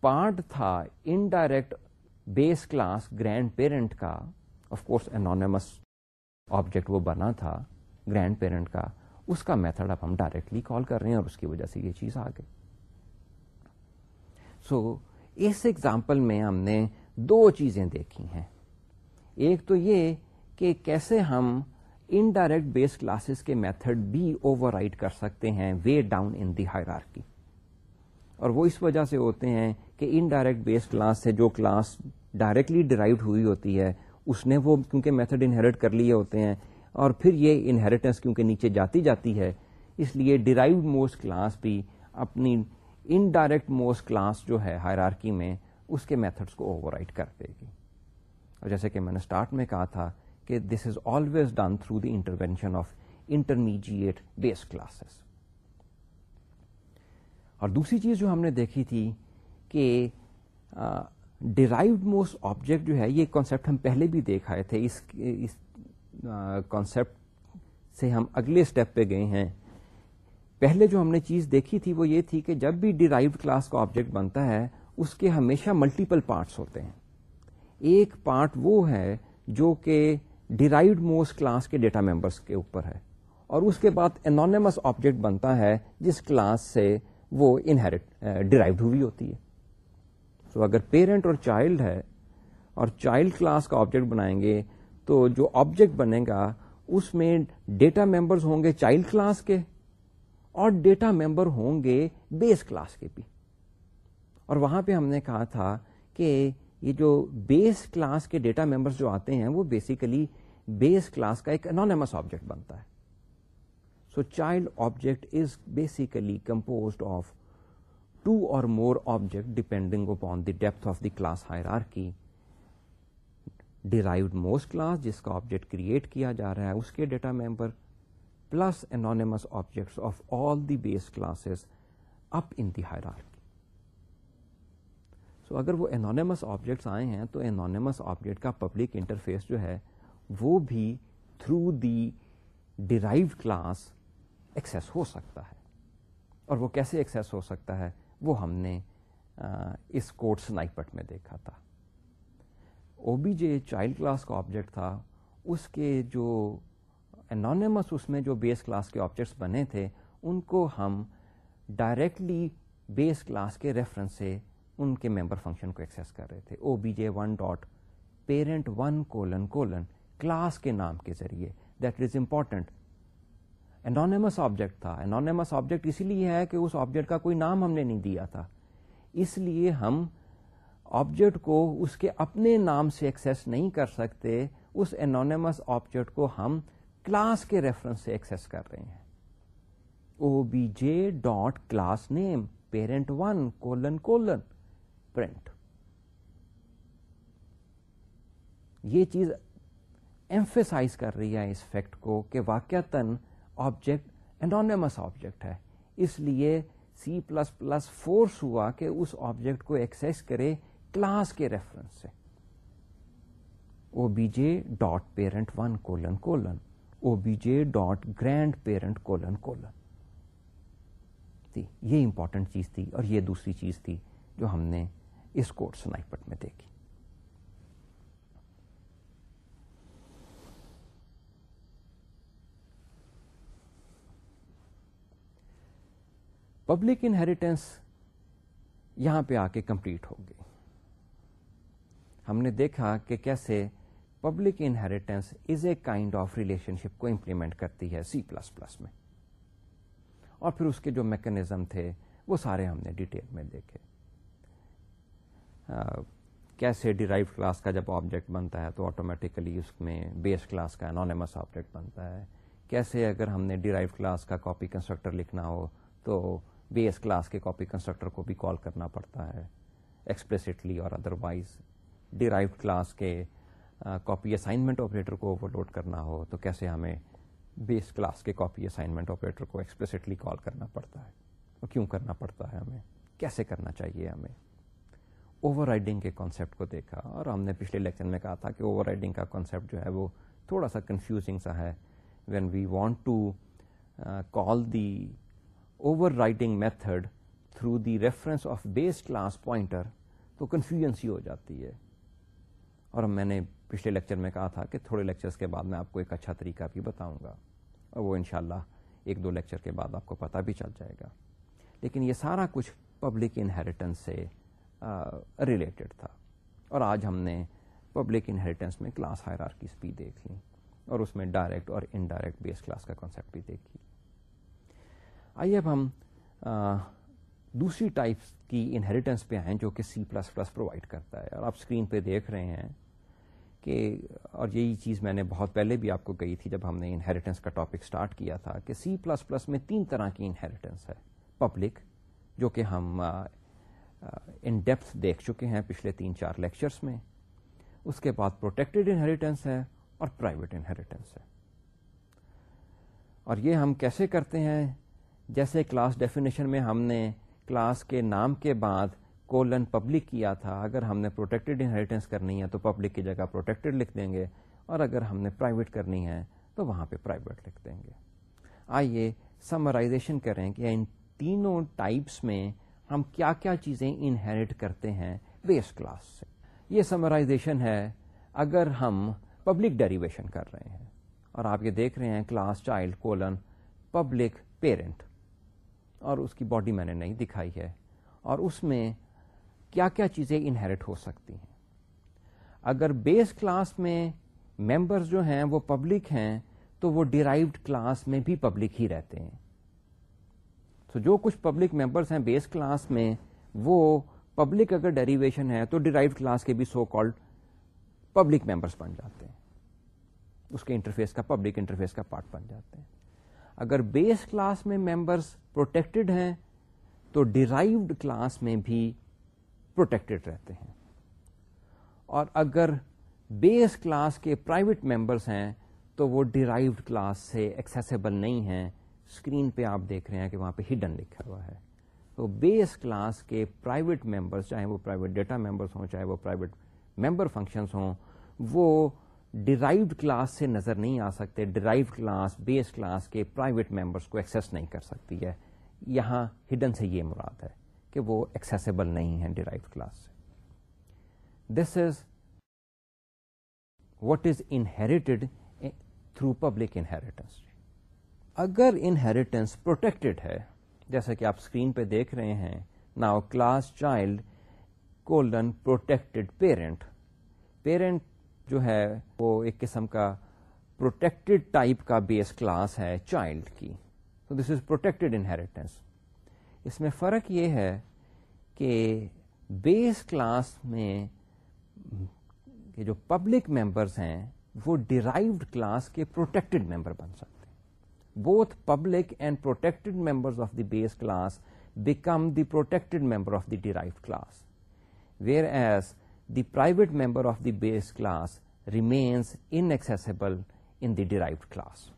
پارٹ تھا indirect base class grand parent کا آف کورس انانیمس آبجیکٹ وہ بنا تھا گرینڈ پیرنٹ کا اس کا میتھڈ اب ہم ڈائریکٹلی کال کر رہے ہیں اور اس کی وجہ سے یہ چیز آ گئی سو so, اس ایگزامپل میں ہم نے دو چیزیں دیکھی ہیں۔ ایک تو یہ کہ کیسے ہم انڈائریکٹ بیس کلاسز کے میتھڈ بھی اوور رائٹ کر سکتے ہیں way down in the hierarchy اور وہ اس وجہ سے ہوتے ہیں کہ انڈائریکٹ بیس کلاس سے جو کلاس ڈائریکٹلی ڈرائیوڈ ہوئی ہوتی ہے، اس نے وہ کیونکہ میتھڈ انہیریٹ کر لیے ہوتے ہیں اور پھر یہ انہیریٹنس کیونکہ نیچے جاتی جاتی ہے، اس لیے ڈرائیوڈ موسٹ کلاس بھی اپنی انڈائریکٹ موسٹ کلاس جو ہے ہائرارکی میں اس کے میتھڈس کو اوور رائٹ کر دے گی۔ اور جیسے کہ میں نے اسٹارٹ میں کہا تھا کہ this is always done through the intervention of intermediate base classes اور دوسری چیز جو ہم نے دیکھی تھی کہ ڈرائیوڈ موسٹ آبجیکٹ جو ہے، یہ کانسیپٹ ہم پہلے بھی دیکھ آئے تھے۔ اس کانسیپٹ سے ہم اگلے اسٹیپ پہ گئے ہیں۔ پہلے جو ہم نے چیز دیکھی تھی وہ یہ تھی کہ جب بھی ڈرائیوڈ کلاس کا آبجیکٹ بنتا ہے، اس کے ہمیشہ ملٹیپل پارٹس ہوتے ہیں۔ ایک پارٹ وہ ہے جو کہ ڈیرائیوڈ موسٹ کلاس کے ڈیٹا ممبرس کے اوپر ہے۔ اور اس کے بعد انانیمس آبجیکٹ بنتا ہے، جس کلاس سے وہ انہیریٹ ڈرائیوڈ uh, ہوئی ہوتی ہے۔ سو so, اگر پیرنٹ اور چائلڈ ہے اور چائلڈ کلاس کا آبجیکٹ بنائیں گے تو جو آبجیکٹ بنے گا اس میں ڈیٹا ممبرز ہوں گے چائلڈ کلاس کے اور ڈیٹا ممبر ہوں گے بیس کلاس کے بھی۔ اور وہاں پہ ہم نے کہا تھا کہ یہ جو بیس کلاس کے ڈیٹا ممبرس جو آتے ہیں وہ بیسیکلی بیس کلاس کا ایک انانیمس آبجیکٹ بنتا ہے۔ So child object is basically composed of two or more object depending upon the depth of the class hierarchy کی ڈیرائیوڈ موسٹ کلاس جس کا آبجیکٹ کریٹ کیا جا رہا ہے اس کے data member plus anonymous objects of all the base classes up in the hierarchy so اگر وہ انانیمس آبجیکٹس آئے ہیں تو انانیمس آبجیکٹ کا پبلک انٹرفیس جو ہے وہ بھی through the derived class access ہو سکتا ہے۔ اور وہ کیسے ایکسیس ہو سکتا ہے؟ وہ ہم نے اس کوڈ سنائپٹ میں دیکھا تھا۔ O B J child class کا آبجیکٹ تھا۔ اس کے جو انانیمس اس میں جو بیس کلاس کے آبجیکٹس بنے تھے، ان کو ہم ڈائریکٹلی بیس کلاس کے ریفرنس سے ان کے ممبر فنکشن کو ایکسیس کر رہے تھے۔ O B J one dot parent one colon colon class کے نام کے ذریعے۔ That is important anonymous object تھا۔ انانیمس آبجیکٹ اسی لیے ہے کہ اس آبجیکٹ کا کوئی نام ہم نے نہیں دیا تھا۔ اس لیے ہم آبجیکٹ کو اس کے اپنے نام سے ایکسیس نہیں کر سکتے۔ اس انانیمس آبجیکٹ کو ہم کلاس کے ریفرنس سے ایکسیس کر رہے ہیں۔ O B J dot class name parent one colon colon print یہ چیز ایمفیسائز کر رہی ہے اس فیکٹ کو کہ واقع آبجیکٹ انانیمس آبجیکٹ ہے۔ اس لیے سی پلس پلس فورس ہوا کہ اس آبجیکٹ کو ایکسس کرے کلاس کے ریفرنس سے۔ O B J dot parent one colon colon O B J dot grandparent colon colon یہ امپورٹنٹ چیز تھی اور یہ دوسری چیز تھی جو ہم نے اس کوٹ سنائپٹ میں دیکھی۔ پبلک انہیریٹینس یہاں پہ آ کے کمپلیٹ ہو گئی۔ ہم نے دیکھا کہ کیسے public inheritance is a kind of relationship کو امپلیمنٹ کرتی ہے سی پلس پلس میں۔ اور پھر اس کے جو میکنیزم تھے وہ سارے ہم نے ڈیٹیل میں دیکھے۔ کیسے ڈیرائیو کلاس کا جب آبجیکٹ بنتا ہے تو آٹومیٹیکلی اس میں بیس کلاس کا انانیمس آبجیکٹ بنتا ہے۔ کیسے اگر ہم نے ڈیرائیو کلاس کا کاپی کنسٹرکٹر لکھنا ہو تو بیس کلاس کے کاپی کنسٹرکٹر کو بھی کال کرنا پڑتا ہے ایکسپریسٹلی اور ادروائز ڈیرائیو کلاس کے کاپی اسائنمنٹ آپریٹر کو اوور لوڈ کرنا ہو تو کیسے ہمیں بیس کلاس کے کاپی اسائنمنٹ آپریٹر کو ایکسپریسٹلی کال کرنا پڑتا ہے؟ اور کیوں کرنا پڑتا ہے ہمیں؟ کیسے کرنا چاہیے ہمیں؟ اوور رائڈنگ کے کانسیپٹ کو دیکھا اور ہم نے پچھلے لیکچر میں کہا تھا کہ اوور رائڈنگ کا کانسیپٹ جو ہے وہ تھوڑا سا کنفیوزنگ سا ہے. When we want to call the overriding method through the reference of base class pointer تو کنفیوژن سی ہو جاتی ہے۔ اور میں نے پچھلے لیکچر میں کہا تھا کہ تھوڑے لیکچرز کے بعد میں آپ کو ایک اچھا طریقہ بھی بتاؤں گا۔ اور وہ انشاءاللہ ایک دو لیکچر کے بعد آپ کو پتہ بھی چل جائے گا۔ لیکن یہ سارا کچھ پبلک انہیریٹنس سے ریلیٹڈ تھا۔ اور آج ہم نے پبلک انہیریٹنس میں کلاس ہائر بھی دیکھ لی اور اس میں ڈائریکٹ اور انڈائریکٹ بیس کلاس کا کانسیپٹ بھی دیکھی آئیے اب ہم دوسری ٹائپس کی انہیریٹنس پہ آئیں جو کہ سی پلس پلس پرووائڈ کرتا ہے۔ اور آپ اسکرین پہ دیکھ رہے ہیں کہ، اور یہی چیز میں نے بہت پہلے بھی آپ کو کہی تھی جب ہم نے انہیریٹنس کا ٹاپک اسٹارٹ کیا تھا کہ سی پلس پلس میں تین طرح کی انہیریٹنس ہے۔ پبلک جو کہ ہم ان ڈیپتھ دیکھ چکے ہیں پچھلے تین چار لیکچرس میں۔ اس کے بعد پروٹیکٹڈ انہیریٹنس ہے اور پرائیویٹ انہیریٹنس ہے۔ اور یہ ہم کیسے کرتے ہیں؟ جیسے کلاس ڈیفینیشن میں ہم نے کلاس کے نام کے بعد کولن پبلک کیا تھا، اگر ہم نے پروٹیکٹڈ انہیریٹنس کرنی ہے تو پبلک کی جگہ پروٹیکٹڈ لکھ دیں گے، اور اگر ہم نے پرائیویٹ کرنی ہے تو وہاں پہ پرائیویٹ لکھ دیں گے۔ آئیے سمرائزیشن کریں کہ ان تینوں ٹائپس میں ہم کیا کیا چیزیں انہیریٹ کرتے ہیں بیس کلاس سے۔ یہ سمرائزیشن ہے، اگر ہم پبلک ڈیریویشن کر رہے ہیں، اور آپ یہ دیکھ رہے ہیں class child colon public parent اور اس کی باڈی میں نے نہیں دکھائی ہے، اور اس میں کیا کیا چیزیں انہیریٹ ہو سکتی ہیں۔ اگر بیس کلاس میں ممبرز جو ہیں وہ پبلک ہیں، تو وہ ڈیرائیوڈ کلاس میں بھی پبلک ہی رہتے ہیں۔ تو جو کچھ پبلک ممبرس ہیں بیس کلاس میں، وہ پبلک اگر ڈیریویشن ہے تو ڈیرائیوڈ کلاس کے بھی سو کالڈ پبلک ممبرس بن جاتے ہیں۔ اس کے انٹرفیس کا پبلک انٹرفیس کا پارٹ بن جاتے ہیں۔ اگر بیس کلاس میں ممبرس پروٹیکٹڈ ہیں، تو ڈیرائیوڈ کلاس میں بھی پروٹیکٹڈ رہتے ہیں۔ اور اگر بیس کلاس کے پرائیویٹ ممبرس ہیں، تو وہ ڈیرائیوڈ کلاس سے ایکسیسیبل نہیں ہیں۔ اسکرین پہ آپ دیکھ رہے ہیں کہ وہاں پہ ہڈن لکھا ہوا ہے۔ تو بیس کلاس کے پرائیویٹ ممبرس چاہے وہ پرائیویٹ ڈیٹا ممبرس ہوں، چاہے وہ پرائیویٹ ممبر فنکشنس ہوں، وہ ڈیرائیوڈ کلاس سے نظر نہیں آ سکتے ڈیرائیو کلاس، بیس کلاس کے پرائیویٹ ممبرس کو ایکسیس نہیں کر سکتی ہے۔ یہاں ہڈن سے یہ مراد ہے کہ وہ ایکسیسیبل نہیں ہے ڈیرائیو کلاس سے۔ This is what is inherited through public inheritance اگر انہیریٹنس پروٹیکٹڈ ہے، جیسا کہ آپ اسکرین پہ دیکھ رہے ہیں now class child colon protected parent parent جو ہے وہ ایک قسم کا پروٹیکٹڈ ٹائپ کا بیس کلاس ہے چائلڈ کی۔ تو دس از پروٹیکٹڈ انہیریٹنس اس میں فرق یہ ہے کہ بیس کلاس میں جو پبلک ممبرس ہیں وہ ڈیرائیوڈ کلاس کے پروٹیکٹڈ ممبر بن سکتے ہیں۔ Both public and protected members of the base class become the protected member of the derived class where as the private member of the base class remains inaccessible in the derived class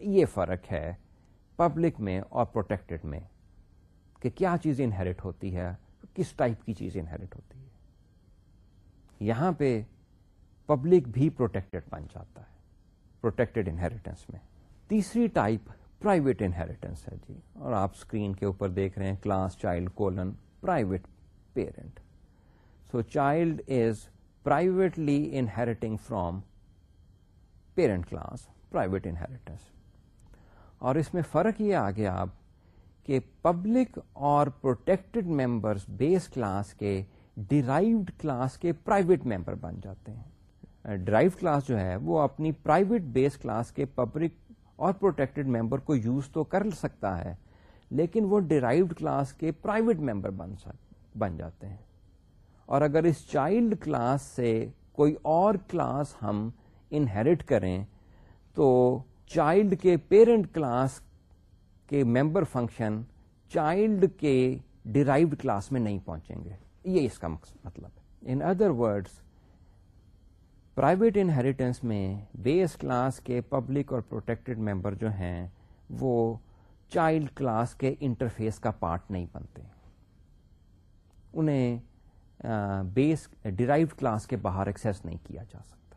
یہ فرق ہے public میں اور protected میں کہ کیا چیز inherit ہوتی ہے، کس ٹائپ کی چیز انہیریٹ ہوتی ہے۔ یہاں پہ پبلک بھی پروٹیکٹڈ بن جاتا ہے پروٹیکٹڈ انہیریٹنس میں۔ تیسری ٹائپ پرائیویٹ انہیریٹنس ہے جی۔ اور آپ اسکرین کے اوپر دیکھ رہے ہیں class child colon private parent so child is privately inheriting from parent class private inheritance اور اس میں فرق یہ آ گیا آپ کہ پبلک اور پروٹیکٹڈ ممبرس بیس کلاس کے ڈیرائیوڈ کلاس کے پرائیویٹ ممبر بن جاتے ہیں۔ uh, ڈرائیو کلاس جو ہے وہ اپنی پرائیویٹ بیس کلاس کے پبلک اور پروٹیکٹڈ ممبر کو یوز تو کر سکتا ہے، لیکن وہ ڈیرائیوڈ کلاس کے پرائیویٹ ممبر بن جاتے ہیں۔ اور اگر اس چائلڈ کلاس سے کوئی اور کلاس ہم انہیریٹ کریں، تو چائلڈ کے پیرنٹ کلاس کے ممبر فنکشن چائلڈ کے ڈیرائیوڈ کلاس میں نہیں پہنچیں گے۔ یہ اس کا مطلب ہے۔ In other words private inheritance میں بیس کلاس کے پبلک اور پروٹیکٹڈ ممبر جو ہیں، وہ چائلڈ کلاس کے انٹرفیس کا پارٹ نہیں بنتے۔ انہیں بیس ڈیرائیو کلاس کے باہر ایکسیس نہیں کیا جا سکتا۔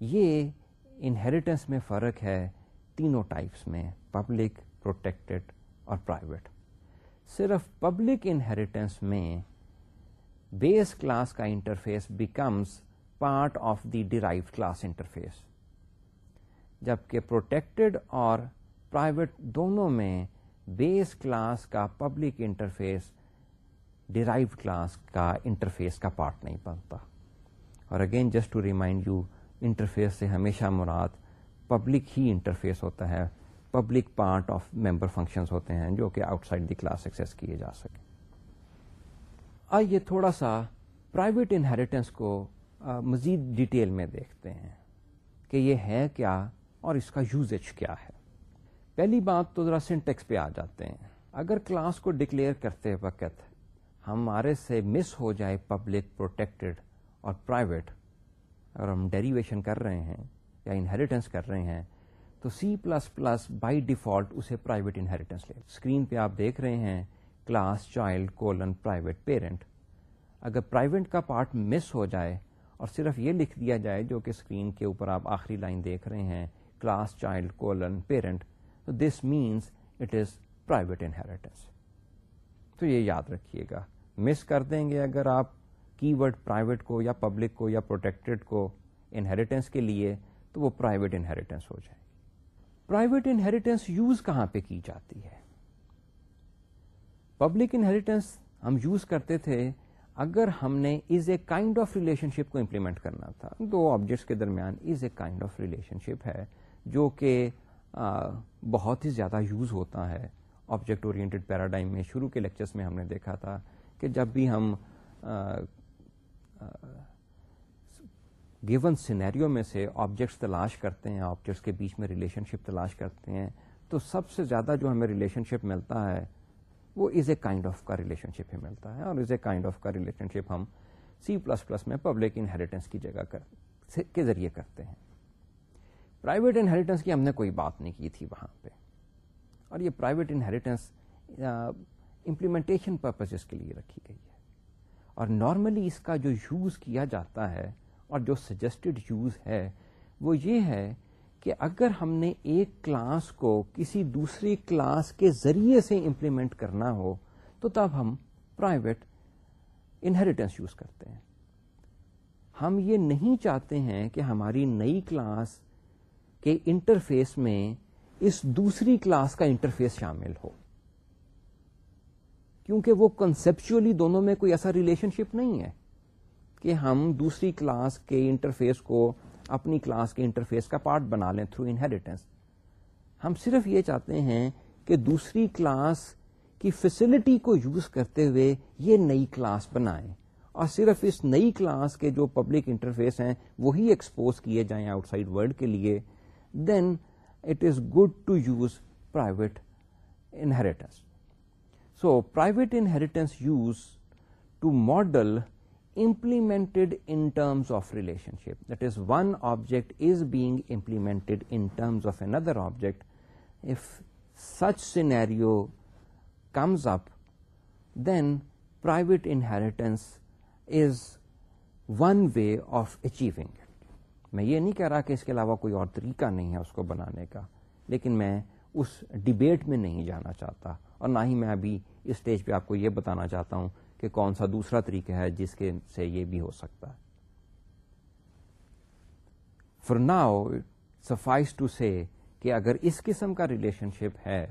یہ انہیریٹنس میں فرق ہے تینوں ٹائپس میں پبلک پروٹیکٹڈ اور پرائیویٹ صرف پبلک انہیریٹنس میں بیس کلاس کا interface becomes part of the derive class interface جبکہ پروٹیکٹڈ اور پرائیویٹ دونوں میں بیس کلاس کا پبلک انٹرفیس ڈیرائیو کلاس کا انٹرفیس کا پارٹ نہیں بنتا اور again just to remind you interface سے ہمیشہ مراد پبلک ہی انٹرفیس ہوتا ہے public part of member functions ہوتے ہیں جو کہ outside the class access کیے جا سکے آئیے تھوڑا سا پرائیویٹ انہیریٹنس کو مزید ڈیٹیل میں دیکھتے ہیں کہ یہ ہے کیا اور اس کا یوزج کیا ہے پہلی بات تو ذرا سنٹیکس پہ آ جاتے ہیں اگر کلاس کو ڈکلیئر کرتے وقت ہمارے سے مس ہو جائے پبلک پروٹیکٹڈ اور پرائیویٹ اگر ہم ڈیریویشن کر رہے ہیں یا انہیریٹنس کر رہے ہیں، تو C plus plus by default اسے پرائیویٹ انہیریٹنس لے۔ اسکرین پہ آپ دیکھ رہے ہیں class child colon private parent اگر پرائیویٹ کا پارٹ مس ہو جائے اور صرف یہ لکھ دیا جائے جو کہ اسکرین کے اوپر آپ آخری لائن دیکھ رہے ہیں کلاس چائلڈ کولن پیرنٹ تو this means it is private inheritance تو یہ یاد رکھیے گا۔ مس کر دیں گے اگر آپ کی ورڈ پرائیویٹ کو یا پبلک کو یا پروٹیکٹڈ کو انہیریٹنس کے لیے، تو وہ پرائیویٹ انہیریٹنس ہو جائے گی۔ پرائیویٹ انہیریٹنس یوز کہاں پہ کی جاتی ہے؟ پبلک انہیریٹنس ہم یوز کرتے تھے اگر ہم نے is a kind of relationship کو امپلیمنٹ کرنا تھا۔ دو آبجیکٹس کے درمیان is a kind of relationship ہے جو کہ بہت ہی زیادہ یوز ہوتا ہے۔ آبجیکٹ اورینٹیڈ پیراڈائم میں شروع کے لیکچرس میں ہم نے دیکھا تھا۔ کہ جب بھی ہم گیون سینیریو میں سے آبجیکٹس تلاش کرتے ہیں آبجیکٹس کے بیچ میں ریلیشن شپ تلاش کرتے ہیں، تو سب سے زیادہ جو ہمیں ریلیشن شپ ملتا ہے، وہ از اے کائنڈ آف کا ریلیشن شپ ہی ملتا ہے اور از اے کائنڈ آف کا ریلیشن شپ ہم سی پلس پلس میں پبلک انہیریٹنس کی جگہ کر، کے ذریعے کرتے ہیں۔ پرائیویٹ انہیریٹنس کی ہم نے کوئی بات نہیں کی تھی وہاں پہ۔ اور یہ پرائیویٹ انہیریٹنس امپلیمنٹیشن پرپز کے لیے رکھی گئی ہے۔ اور نارملی اس کا جو یوز کیا جاتا ہے اور جو سجیسٹڈ یوز ہے، وہ یہ ہے کہ اگر ہم نے ایک کلاس کو کسی دوسری کلاس کے ذریعے سے امپلیمنٹ کرنا ہو، تو تب ہم پرائیویٹ انہیریٹنس یوز کرتے ہیں۔ ہم یہ نہیں چاہتے ہیں کہ ہماری نئی کلاس کے انٹرفیس میں اس دوسری کلاس کا انٹرفیس شامل ہو۔ کیونکہ وہ کنسپچلی دونوں میں کوئی ایسا ریلیشن شپ نہیں ہے کہ ہم دوسری کلاس کے انٹرفیس کو، اپنی کلاس کے انٹرفیس کا پارٹ بنا لیں تھرو انہیریٹنس ہم صرف یہ چاہتے ہیں کہ دوسری کلاس کی فیسلٹی کو یوز کرتے ہوئے یہ نئی کلاس بنائیں۔ اور صرف اس نئی کلاس کے جو پبلک انٹرفیس ہیں، وہی ایکسپوز کیے جائیں آؤٹ سائڈ ورلڈ کے لیے۔ Then it is good to use private inheritance so private inheritance use to model implemented in terms of relationship. That is, one object is being implemented in terms of another object. If such scenario comes up, then private inheritance is one way of achieving it. میں یہ نہیں کہہ رہا کہ اس کے علاوہ کوئی اور طریقہ نہیں ہے اس کو بنانے کا لیکن میں اس ڈبیٹ میں نہیں جانا چاہتا اور نہ ہی میں ابھی اس اسٹیج پہ آپ کو یہ بتانا چاہتا ہوں کہ کون سا دوسرا طریقہ ہے جس کے سے یہ بھی ہو سکتا ہے۔ فور ناؤ سفائز ٹو سے کہ اگر اس قسم کا ریلیشن شپ ہے،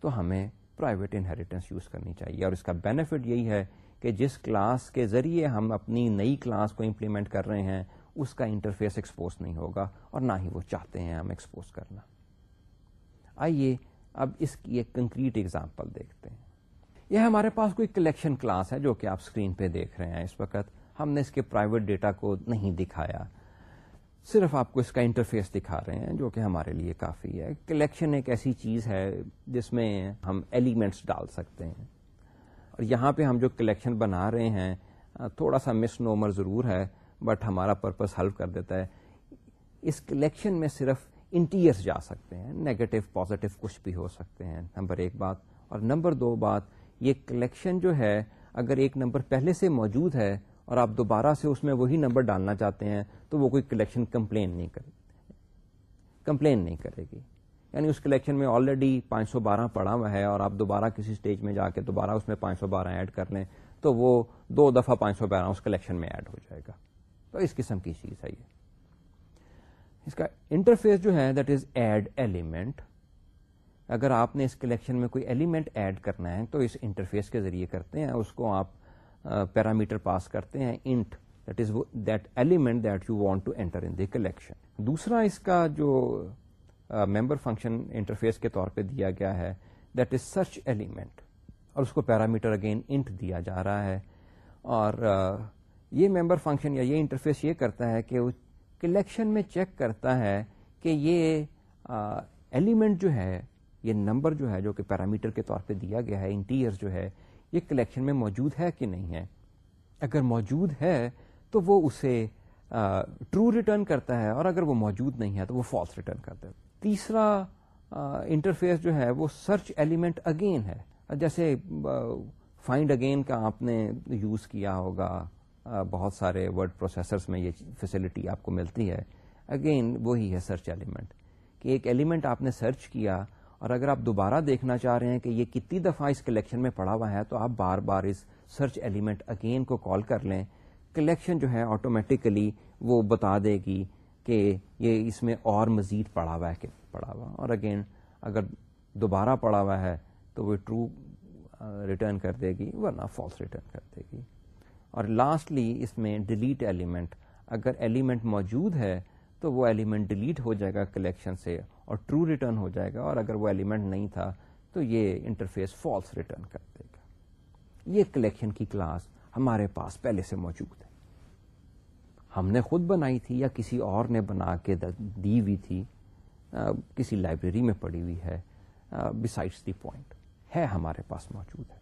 تو ہمیں پرائیویٹ انہیریٹنس یوز کرنی چاہیے۔ اور اس کا بینیفٹ یہی ہے کہ جس کلاس کے ذریعے ہم اپنی نئی کلاس کو امپلیمنٹ کر رہے ہیں، اس کا انٹرفیس ایکسپوز نہیں ہوگا اور نہ ہی وہ چاہتے ہیں ہم ایکسپوز کرنا۔ آئیے اب اس کی ایک کنکریٹ ایگزامپل دیکھتے ہیں۔ یہ ہمارے پاس کوئی کلیکشن کلاس ہے جو کہ آپ اسکرین پہ دیکھ رہے ہیں۔ اس وقت ہم نے اس کے پرائیویٹ ڈیٹا کو نہیں دکھایا۔ صرف آپ کو اس کا انٹرفیس دکھا رہے ہیں جو کہ ہمارے لیے کافی ہے۔ کلیکشن ایک ایسی چیز ہے جس میں ہم ایلیمنٹس ڈال سکتے ہیں۔ اور یہاں پہ ہم جو کلیکشن بنا رہے ہیں، تھوڑا سا مس نومر ضرور ہے بٹ ہمارا پرپز ہیلپ کر دیتا ہے۔ اس کلیکشن میں صرف انٹیئرس جا سکتے ہیں نیگیٹو پازیٹو کچھ بھی ہو سکتے ہیں، نمبر ایک بات. اور نمبر دو بات، یہ کلیکشن جو ہے، اگر ایک نمبر پہلے سے موجود ہے اور آپ دوبارہ سے اس میں وہی نمبر ڈالنا چاہتے ہیں، تو وہ کوئی کلیکشن کمپلین نہیں کرے کمپلین نہیں کرے گی. یعنی اس کلیکشن میں آلریڈی پانچ سو بارہ پڑا ہوا ہے اور آپ دوبارہ کسی اسٹیج میں جا کے دوبارہ اس میں پانچ سو بارہ ایڈ کر لیں، تو وہ دو دفعہ پانچ سو بارہ اس کلیکشن میں ایڈ ہو جائے گا. تو اس قسم کی چیز ہے یہ. اس کا انٹرفیس جو ہے دیٹ از ایڈ ایلیمنٹ اگر آپ نے اس کلیکشن میں کوئی ایلیمنٹ ایڈ کرنا ہے، تو اس انٹرفیس کے ذریعے کرتے ہیں، اس کو آپ پیرامیٹر پاس کرتے ہیں int that is that element that you want to enter in the collection دوسرا اس کا جو ممبر فنکشن انٹرفیس کے طور پہ دیا گیا ہے دیٹ از سرچ ایلیمنٹ اور اس کو پیرامیٹر اگین انٹ دیا جا رہا ہے. اور یہ ممبر فنکشن یا یہ انٹرفیس یہ کرتا ہے کہ کلیکشن میں چیک کرتا ہے کہ یہ ایلیمنٹ جو ہے، یہ نمبر جو ہے، جو کہ پیرامیٹر کے طور پہ دیا گیا ہے انٹیئر جو ہے، یہ کلیکشن میں موجود ہے کہ نہیں ہے؟ اگر موجود ہے تو وہ اسے ٹرو ریٹرن کرتا ہے اور اگر وہ موجود نہیں ہے تو وہ فالس ریٹرن کرتا ہے۔ تیسرا انٹرفیس جو ہے، وہ سرچ ایلیمنٹ اگین ہے۔ جیسے فائنڈ اگین کا آپ نے یوز کیا ہوگا۔ بہت سارے ورڈ پروسیسرز میں یہ فیسلٹی آپ کو ملتی ہے۔ اگین وہی ہے سرچ ایلیمنٹ کہ ایک ایلیمنٹ آپ نے سرچ کیا اور اگر آپ دوبارہ دیکھنا چاہ رہے ہیں کہ یہ کتنی دفعہ اس کلیکشن میں پڑا ہوا ہے، تو آپ بار بار اس سرچ ایلیمنٹ اگین کو کال کر لیں۔ کلیکشن جو ہے آٹومیٹیکلی وہ بتا دے گی کہ یہ اس میں اور مزید پڑا ہوا ہے کہ پڑا ہوا۔ اور اگین اگر دوبارہ پڑا ہوا ہے تو وہ ٹرو ریٹرن کر دے گی، ورنہ فالس ریٹرن کر دے گی۔ اور لاسٹلی اس میں ڈیلیٹ ایلیمنٹ اگر ایلیمنٹ موجود ہے، تو وہ ایلیمنٹ ڈیلیٹ ہو جائے گا کلیکشن سے اور ٹرو ریٹرن ہو جائے گا اور اگر وہ ایلیمنٹ نہیں تھا، تو یہ انٹرفیس فالس ریٹرن کر دے گا. یہ کلیکشن کی کلاس ہمارے پاس پہلے سے موجود ہے. ہم نے خود بنائی تھی یا کسی اور نے بنا کے دی ہوئی تھی؟ کسی لائبریری میں پڑی ہوئی ہے. بسائڈس دی پوائنٹ ہے ہمارے پاس موجود ہے.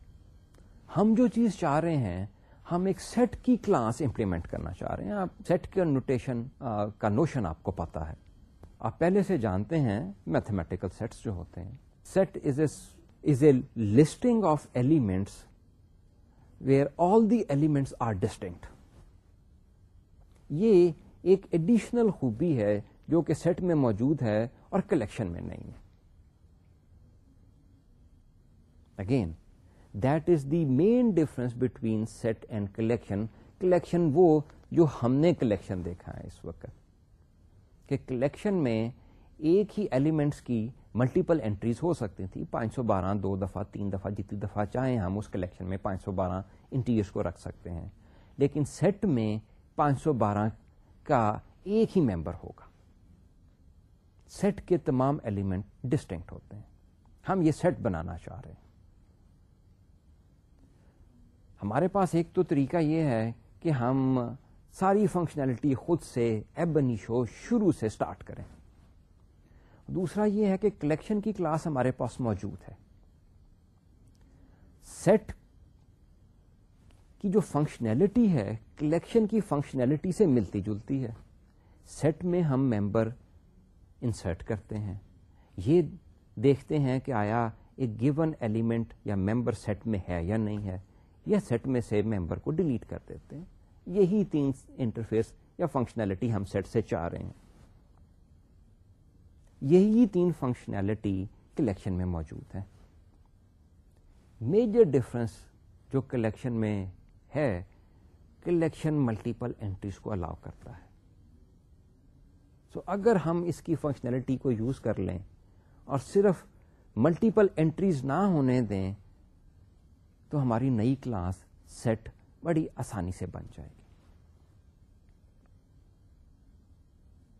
ہم جو چیز چاہ رہے ہیں ہم ایک سیٹ کی کلاس امپلیمنٹ کرنا چاہ رہے ہیں۔ آپ سیٹ کا نوٹیشن کا نوشن آپ کو پتا ہے۔ آپ پہلے سے جانتے ہیں میتھمیٹیکل سیٹس جو ہوتے ہیں۔ Set is is a listing of elements where all the elements are distinct یہ ایک ایڈیشنل خوبی ہے جو کہ سیٹ میں موجود ہے اور کلیکشن میں نہیں ہے۔ Again that is the main difference between set and collection. Collection وہ جو ہم نے کلیکشن دیکھا ہے اس وقت۔ کہ کلیکشن میں ایک ہی ایلیمنٹس کی ملٹیپل انٹریز ہو سکتی تھی پانچ سو بارہ، دو دفعہ، تین دفعہ، جتنی دفعہ چاہیں ہم اس کلیکشن میں پانچ سو بارہ انٹیریئرس کو رکھ سکتے ہیں۔ لیکن سیٹ میں پانچ سو بارہ کا ایک ہی ممبر ہوگا۔ سیٹ کے تمام ایلیمنٹ ڈسٹنکٹ ہوتے ہیں۔ ہم یہ سیٹ بنانا چاہ رہے ہیں۔ ہمارے پاس ایک تو طریقہ یہ ہے کہ ہم ساری فنکشنلٹی خود سے ایب شو شروع سے اسٹارٹ کریں۔ دوسرا یہ ہے کہ کلیکشن کی کلاس ہمارے پاس موجود ہے۔ سیٹ کی جو فنکشنلٹی ہے کلیکشن کی فنکشنلٹی سے ملتی جلتی ہے۔ سیٹ میں ہم ممبر انسرٹ کرتے ہیں۔ یہ دیکھتے ہیں کہ آیا ایک گیون ایلیمنٹ یا ممبر سیٹ میں ہے یا نہیں ہے۔ یا سیٹ میں سے ممبر کو ڈیلیٹ کر دیتے ہیں۔ یہی تین انٹرفیس یا فنکشنلٹی ہم سیٹ سے چاہ رہے ہیں۔ یہی تین فنکشنلٹی کلیکشن میں موجود ہے میجر ڈفرنس جو کلیکشن میں ہے کلیکشن ملٹیپل اینٹریز کو الاؤ کرتا ہے۔ سو so, اگر ہم اس کی فنکشنلٹی کو یوز کر لیں اور صرف ملٹیپل اینٹریز نہ ہونے دیں تو ہماری نئی کلاس سیٹ بڑی آسانی سے بن جائے گی۔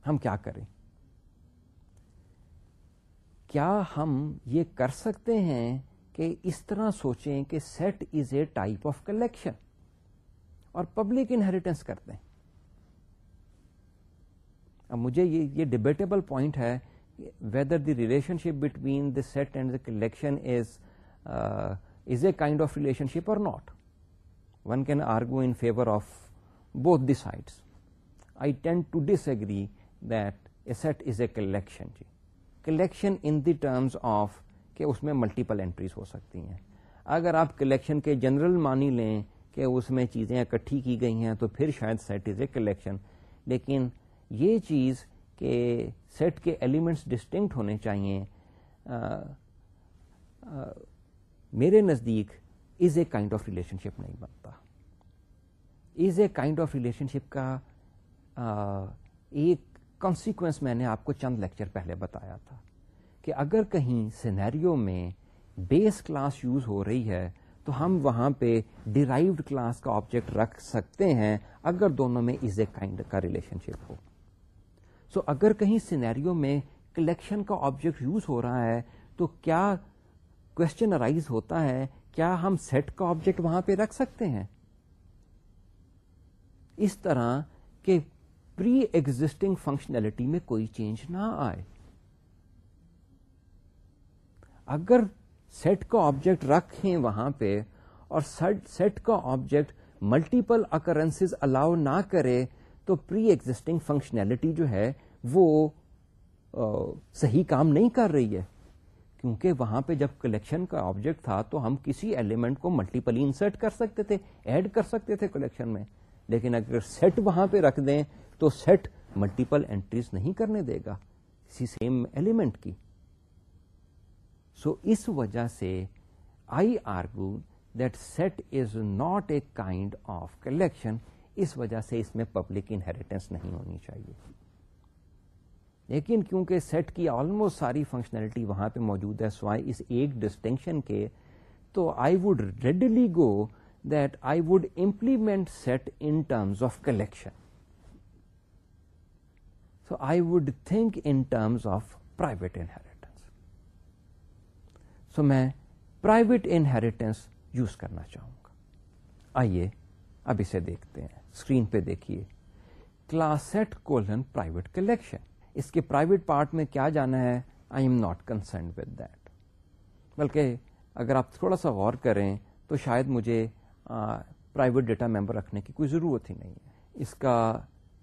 ہم کیا کریں؟ کیا ہم یہ کر سکتے ہیں کہ اس طرح سوچیں کہ set is a type of collection اور پبلک انہیریٹنس کرتے ہیں اب مجھے یہ ڈبیٹیبل پوائنٹ ہے whether the relationship between the set and the collection is is a kind of relationship اور not one can argue in favour of both the sides I tend to disagree that a set is a collection G collection in the terms of کہ اس میں multiple entries ہو سکتی ہیں۔ اگر آپ collection کے general مانی لیں کہ اس میں چیزیں اکٹھی کی گئی ہیں تو پھر شاید سیٹ از اے کلیکشن لیکن یہ چیز کہ سیٹ کے ایلیمنٹس ڈسٹنکٹ ہونے چاہیے میرے نزدیک is a kind of relationship نہیں بنتا. Is a kind of relationship کا آ, ایک کانسیکوینس میں نے آپ کو چند لیکچر پہلے بتایا تھا کہ اگر کہیں سینیریو میں بیس کلاس یوز ہو رہی ہے تو ہم وہاں پہ ڈیرائیوڈ کلاس کا آبجیکٹ رکھ سکتے ہیں اگر دونوں میں از اے کائنڈ کا ریلیشن شپ ہو. سو so, اگر کہیں سینیریو میں کلیکشن کا آبجیکٹ یوز ہو رہا ہے تو کیا کوشچن ارائیز ہوتا ہے، کیا ہم سیٹ کا آبجیکٹ وہاں پہ رکھ سکتے ہیں؟ اس طرح کہ پری ایگزٹنگ فنکشنلٹی میں کوئی چینج نہ آئے۔ اگر سیٹ کا آبجیکٹ رکھیں وہاں پہ اور سیٹ کا آبجیکٹ ملٹیپل اکرنس الاؤ نہ کرے، تو پری ایگزٹنگ فنکشنلٹی جو ہے وہ صحیح کام نہیں کر رہی ہے۔ کیونکہ وہاں پہ جب کلیکشن کا آبجیکٹ تھا تو ہم کسی ایلیمنٹ کو ملٹیپل انسرٹ کر سکتے تھے ایڈ کر سکتے تھے کلیکشن میں۔ لیکن اگر سیٹ وہاں پہ رکھ دیں تو سیٹ ملٹیپل اینٹریز نہیں کرنے دے گا کسی سیم ایلیمنٹ کی۔ سو اس وجہ سے I argue that set is not a kind of collection اس وجہ سے اس میں پبلک انہیریٹنس نہیں ہونی چاہیے۔ لیکن کیونکہ سیٹ کی آلموسٹ ساری فنکشنلٹی وہاں پہ موجود ہے، سوائے اس ایک ڈسٹنکشن کے، تو I would readily go that I would implement set in terms of collection. So I would think in terms of private inheritance. So میں private inheritance use کرنا چاہوں گا آئیے، اب اسے دیکھتے ہیں اسکرین پہ دیکھیے class set colon private collection اس کے پرائیویٹ پارٹ میں کیا جانا ہے؟ I am not concerned with that بلکہ اگر آپ تھوڑا سا غور کریں تو شاید مجھے پرائیویٹ ڈیٹا ممبر رکھنے کی کوئی ضرورت ہی نہیں ہے۔ اس کا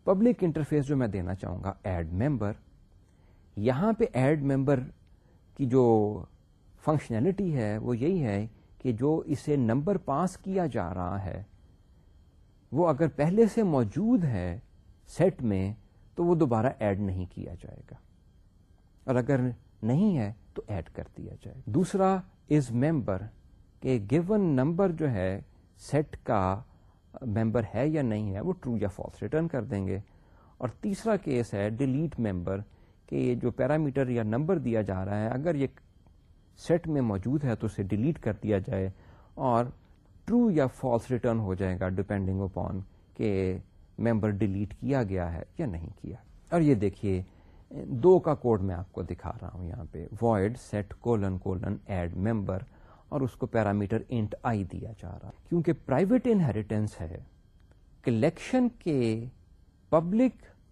پبلک انٹرفیس جو میں دینا چاہوں گا ایڈ ممبر یہاں پہ ایڈ ممبر کی جو فنکشنلٹی ہے، وہ یہی ہے کہ جو اسے نمبر پاس کیا جا رہا ہے، وہ اگر پہلے سے موجود ہے سیٹ میں تو وہ دوبارہ ایڈ نہیں کیا جائے گا۔ اور اگر نہیں ہے تو ایڈ کر دیا جائے دوسرا از ممبر کہ گیون نمبر جو ہے سیٹ کا ممبر ہے یا نہیں ہے، وہ ٹرو یا فالس ریٹرن کر دیں گے۔ اور تیسرا کیس ہے ڈیلیٹ ممبر کہ یہ جو پیرامیٹر یا نمبر دیا جا رہا ہے، اگر یہ سیٹ میں موجود ہے تو اسے ڈیلیٹ کر دیا جائے۔ اور ٹرو یا فالس ریٹرن ہو جائے گا ڈپینڈنگ اپون کہ ممبر ڈیلیٹ کیا گیا ہے یا نہیں کیا۔ اور یہ دیکھیے دو کا کوڈ میں آپ کو دکھا رہا ہوں یہاں پہ۔ Void set colon colon add member اور اس کو پیرامیٹر انٹ آئی دیا جا رہا کیونکہ پرائیویٹ انہیریٹینس ہے کلیکشن کے پبلک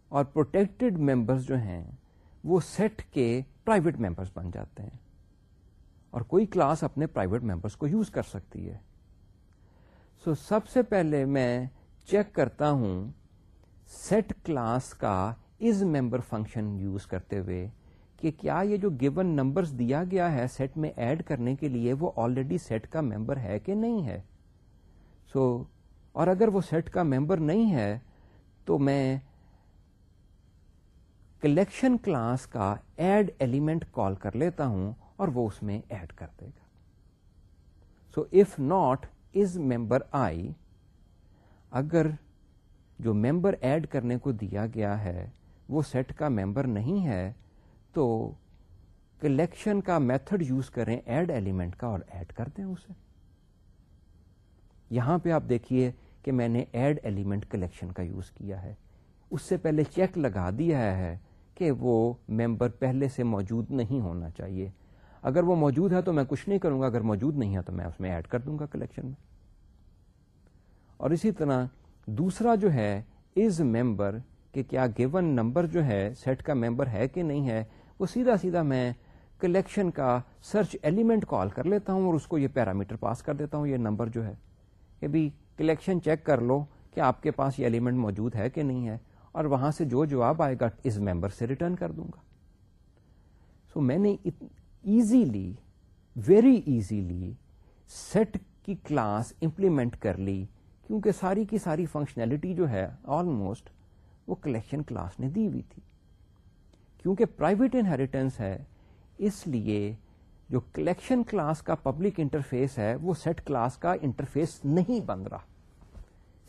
اور پروٹیکٹڈ ممبرس جو ہیں وہ سیٹ کے پرائیویٹ ممبرس بن جاتے ہیں۔ اور کوئی کلاس اپنے پرائیویٹ ممبرس کو یوز کر سکتی ہے۔ سو so, سب سے پہلے میں چیک کرتا ہوں سیٹ کلاس کا از ممبر فنکشن یوز کرتے ہوئے کہ کیا یہ جو گیون نمبرز دیا گیا ہے سیٹ میں ایڈ کرنے کے لیے وہ آلریڈی سیٹ کا ممبر ہے کہ نہیں ہے؟ سو so, اور اگر وہ سیٹ کا ممبر نہیں ہے تو میں کلیکشن کلاس کا ایڈ ایلیمنٹ کال کر لیتا ہوں اور وہ اس میں ایڈ کر دے گا۔ سو اف ناٹ از ممبر آئی اگر جو ممبر ایڈ کرنے کو دیا گیا ہے وہ سیٹ کا ممبر نہیں ہے، تو کلیکشن کا میتھڈ یوز کریں ایڈ ایلیمنٹ کا اور ایڈ کر دیں اسے۔ یہاں پہ آپ دیکھیے کہ میں نے ایڈ ایلیمنٹ کلیکشن کا یوز کیا ہے۔ اس سے پہلے چیک لگا دیا ہے کہ وہ ممبر پہلے سے موجود نہیں ہونا چاہیے۔ اگر وہ موجود ہے تو میں کچھ نہیں کروں گا، اگر موجود نہیں ہے تو میں اس میں ایڈ کر دوں گا کلیکشن میں۔ اور اسی طرح دوسرا جو ہے از ممبر کہ کیا گیون نمبر جو ہے سیٹ کا ممبر ہے کہ نہیں ہے، وہ سیدھا سیدھا میں کلیکشن کا سرچ ایلیمنٹ کال کر لیتا ہوں اور اس کو یہ پیرامیٹر پاس کر دیتا ہوں، یہ نمبر جو ہے۔ کہ بھی کلیکشن چیک کر لو کہ آپ کے پاس یہ ایلیمنٹ موجود ہے کہ نہیں ہے اور وہاں سے جو جواب آئے گا اس ممبر سے ریٹرن کر دوں گا۔ سو so میں نے ایزیلی ویری ایزیلی سیٹ کی کلاس امپلیمنٹ کر لی کیونکہ ساری کی ساری فنکشنلٹی جو ہے آلموسٹ وہ کلیکشن کلاس نے دی ہوئی تھی۔ کیونکہ پرائیویٹ انہیریٹنس ہے، اس لیے جو کلیکشن کلاس کا پبلک انٹرفیس ہے، وہ سیٹ کلاس کا انٹرفیس نہیں بن رہا۔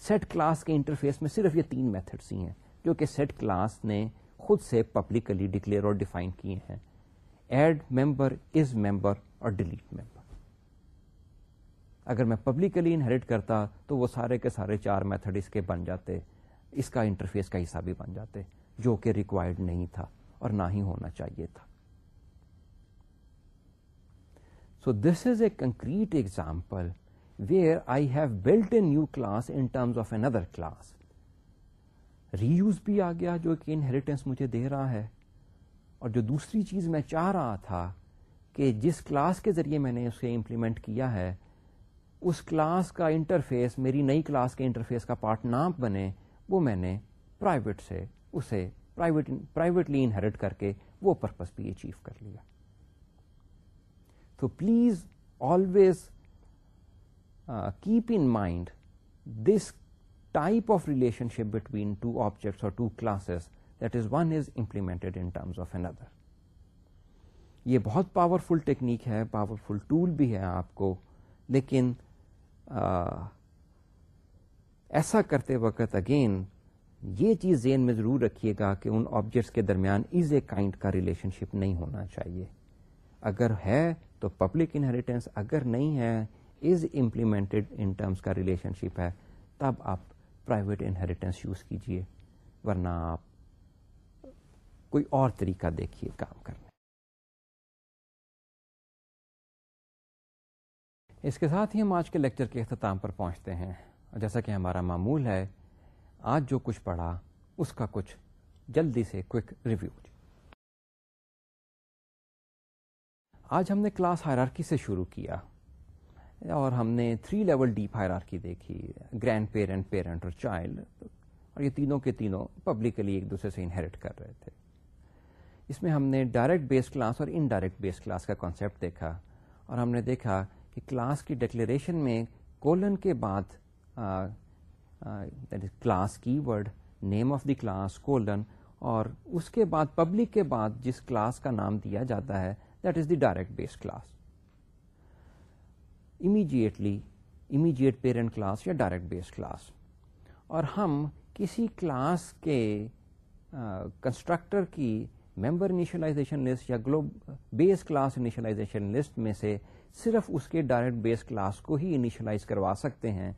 سیٹ کلاس کے انٹرفیس میں صرف یہ تین میتھڈس ہی ہیں، جو کہ سیٹ کلاس نے خود سے پبلکلی ڈکلیئر اور ڈیفائن کیے ہیں۔ ایڈ ممبر از ممبر اور ڈیلیٹ ممبر اگر میں پبلکلی انہیریٹ کرتا تو وہ سارے کے سارے چار میتھڈ اس کے بن جاتے، اس کا انٹرفیس کا حصہ بھی بن جاتے، جو کہ ریکوائرڈ نہیں تھا اور نہ ہی ہونا چاہیے تھا۔ So this is a concrete example where I have built a new class in terms of another class re use بھی آ گیا جو کہ انہیریٹنس مجھے دے رہا ہے۔ اور جو دوسری چیز میں چاہ رہا تھا کہ جس کلاس کے ذریعے میں نے اسے امپلیمنٹ کیا ہے اس کلاس کا انٹرفیس، میری نئی کلاس کے انٹرفیس کا پارٹ نہ بنے، وہ میں نے پرائیویٹ سے اسے پرائیویٹلی انہیریٹ کر کے وہ پرپز بھی اچیو کر لیا۔ تو please always keep in mind this type of relationship between two objects اور two classes that is one is implemented in terms of اندر یہ بہت پاورفل ٹیکنیک ہے پاورفل ٹول بھی ہے آپ کو، لیکن ایسا کرتے وقت اگین یہ چیز ذہن میں ضرور رکھیے گا کہ ان آبجیکٹس کے درمیان از اے کائنڈ کا ریلیشن شپ نہیں ہونا چاہیے۔ اگر ہے تو پبلک انہیریٹینس اگر نہیں ہے از امپلیمنٹڈ ان ٹرمس کا ریلیشن شپ ہے۔ تب آپ پرائیویٹ انہیریٹنس یوز کیجیے ورنہ آپ کوئی اور طریقہ دیکھیے، کام کرنے اس کے ساتھ ہی ہم آج کے لیکچر کے اختتام پر پہنچتے ہیں۔ جیسا کہ ہمارا معمول ہے، آج جو کچھ پڑھا، اس کا کچھ جلدی سے کوئک ریویو آج ہم نے کلاس ہائرارکی سے شروع کیا، اور ہم نے تھری لیول ڈیپ ہائرارکی دیکھی گرینڈ پیرنٹ پیرنٹ اور چائلڈ اور یہ تینوں کے تینوں پبلکلی ایک دوسرے سے انہیریٹ کر رہے تھے۔ اس میں ہم نے ڈائریکٹ بیس کلاس اور انڈائریکٹ بیس کلاس کا کانسیپٹ دیکھا، اور ہم نے دیکھا کہ کلاس کی ڈکلیریشن میں کولن کے بعد class keyword name of the class colon, اور اس کے بعد پبلک کے بعد جس کلاس کا نام دیا جاتا ہے that is the direct base class immediately immediate parent class یا ڈائریکٹ بیس کلاس اور ہم کسی کلاس کے کنسٹرکٹر کی ممبر انیشلائزیشن لسٹ یا global base class initialization list میں سے صرف اس کے ڈائریکٹ بیس کلاس کو ہی انیشلائز کروا سکتے ہیں۔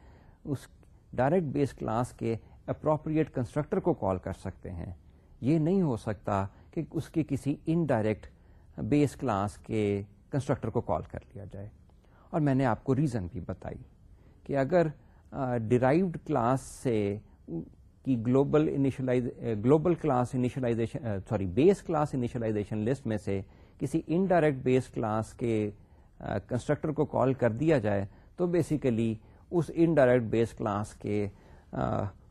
اس ڈائریکٹ بیس کلاس کے اپروپریٹ کنسٹرکٹر کو کال کر سکتے ہیں۔ یہ نہیں ہو سکتا کہ اس کے کسی انڈائریکٹ بیس کلاس کے کنسٹرکٹر کو کال کر لیا جائے۔ اور میں نے آپ کو ریزن بھی بتائی کہ اگر ڈرائیوڈ کلاس سے کی global global class initialization sorry base class initialization list میں سے کسی انڈائریکٹ بیس کلاس کے کنسٹرکٹر کو کال کر دیا جائے، تو بیسیکلی اس انڈائریکٹ بیس کلاس کے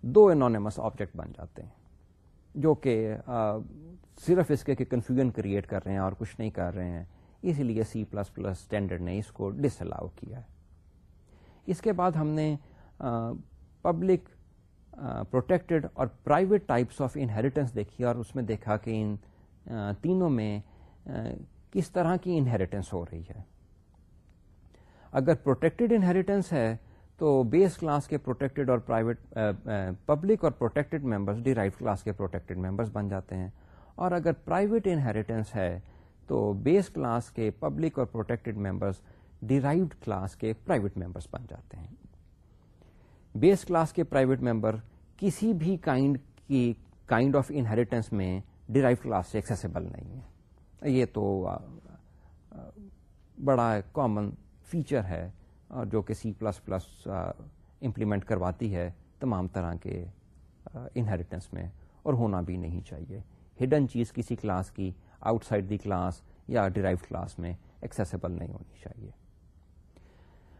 دو انونیمس آبجیکٹ بن جاتے ہیں، جو کہ صرف اس کے کنفیوژن کریٹ کر رہے ہیں اور کچھ نہیں کر رہے ہیں اسی لیے سی پلس پلس اسٹینڈرڈ نے اس کو ڈس الاؤ کیا ہے۔ اس کے بعد ہم نے پبلک پروٹیکٹڈ اور پرائیویٹ ٹائپس آف انہیریٹنس دیکھی اور اس میں دیکھا کہ ان تینوں میں کس طرح کی انہیریٹنس ہو رہی ہے۔ اگر پروٹیکٹڈ انہیریٹنس ہے، تو بیس کلاس کے پروٹیکٹڈ اور پرائیویٹ پبلک اور پروٹیکٹڈ ممبرس ڈیرائیو کلاس کے پروٹیکٹڈ ممبرس بن جاتے ہیں۔ اور اگر پرائیویٹ انہیریٹنس ہے، تو بیس کلاس کے پبلک اور پروٹیکٹڈ ممبرس ڈیرائیوڈ کلاس کے پرائیویٹ ممبرس بن جاتے ہیں۔ بیس کلاس کے پرائیویٹ ممبر کسی بھی کائنڈ کی کائنڈ آف انہیریٹنس میں ڈیرائیو کلاس سے ایکسیسیبل نہیں ہے۔ یہ تو بڑا کامن فیچر ہے اور جو کہ سی پلس پلس امپلیمنٹ کرواتی ہے تمام طرح کے انہیریٹنس میں اور ہونا بھی نہیں چاہیے۔ ہڈن چیز کسی کلاس کی آؤٹ سائڈ دی کلاس یا ڈرائیو کلاس میں ایکسیسیبل نہیں ہونی چاہیے۔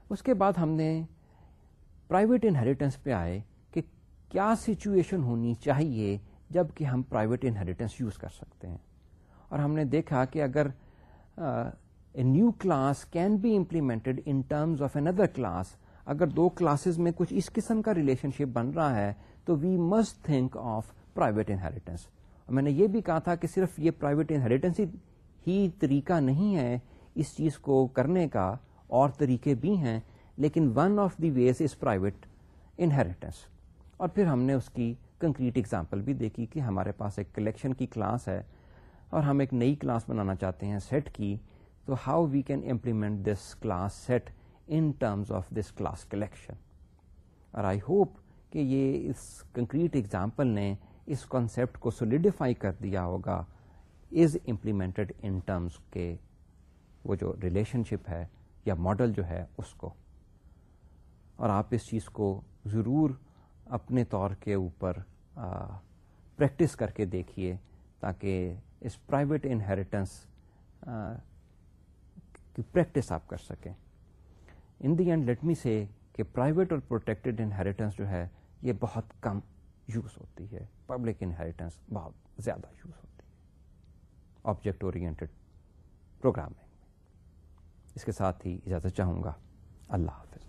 اس کے بعد ہم نے پرائیویٹ انہیریٹنس پہ آئے کہ کیا سچویشن ہونی چاہیے جبکہ ہم پرائیویٹ انہیریٹنس یوز کر سکتے ہیں۔ اور ہم نے دیکھا کہ اگر new class can be implemented in terms of another class اگر دو کلاسز میں کچھ اس قسم کا ریلیشن شپ بن رہا ہے، تو we must think of private inheritance میں نے یہ بھی کہا تھا کہ صرف یہ پرائیویٹ انہیریٹنس ہی طریقہ نہیں ہے اس چیز کو کرنے کا، اور طریقے بھی ہیں، لیکن one of the ways is private inheritance اور پھر ہم نے اس کی کنکریٹ اگزامپل بھی دیکھی کہ ہمارے پاس ایک کلیکشن کی کلاس ہے، اور ہم ایک نئی کلاس بنانا چاہتے ہیں سیٹ کی. تو how we can implement this class set in terms of this class collection اور آئی ہوپ کہ یہ اس کنکریٹ ایگزامپل نے اس کانسیپٹ کو سولیڈیفائی کر دیا ہوگا از امپلیمنٹڈ ان ٹرمز کے وہ جو ریلیشن شپ ہے یا ماڈل جو ہے اس کو. اور آپ اس چیز کو ضرور اپنے طور کے اوپر پریکٹس کر کے دیکھیے تاکہ اس پرائیویٹ انہیریٹنس کی پریکٹس آپ کر سکیں۔ ان دی اینڈ لیٹ می سے کہ پرائیویٹ اور پروٹیکٹڈ انہیریٹنس جو ہے، یہ بہت کم یوز ہوتی ہے۔ پبلک انہیریٹنس بہت زیادہ یوز ہوتی ہے۔ آبجیکٹ اورینٹڈ پروگرامنگ اس کے ساتھ ہی اجازت چاہوں گا۔ اللہ حافظ۔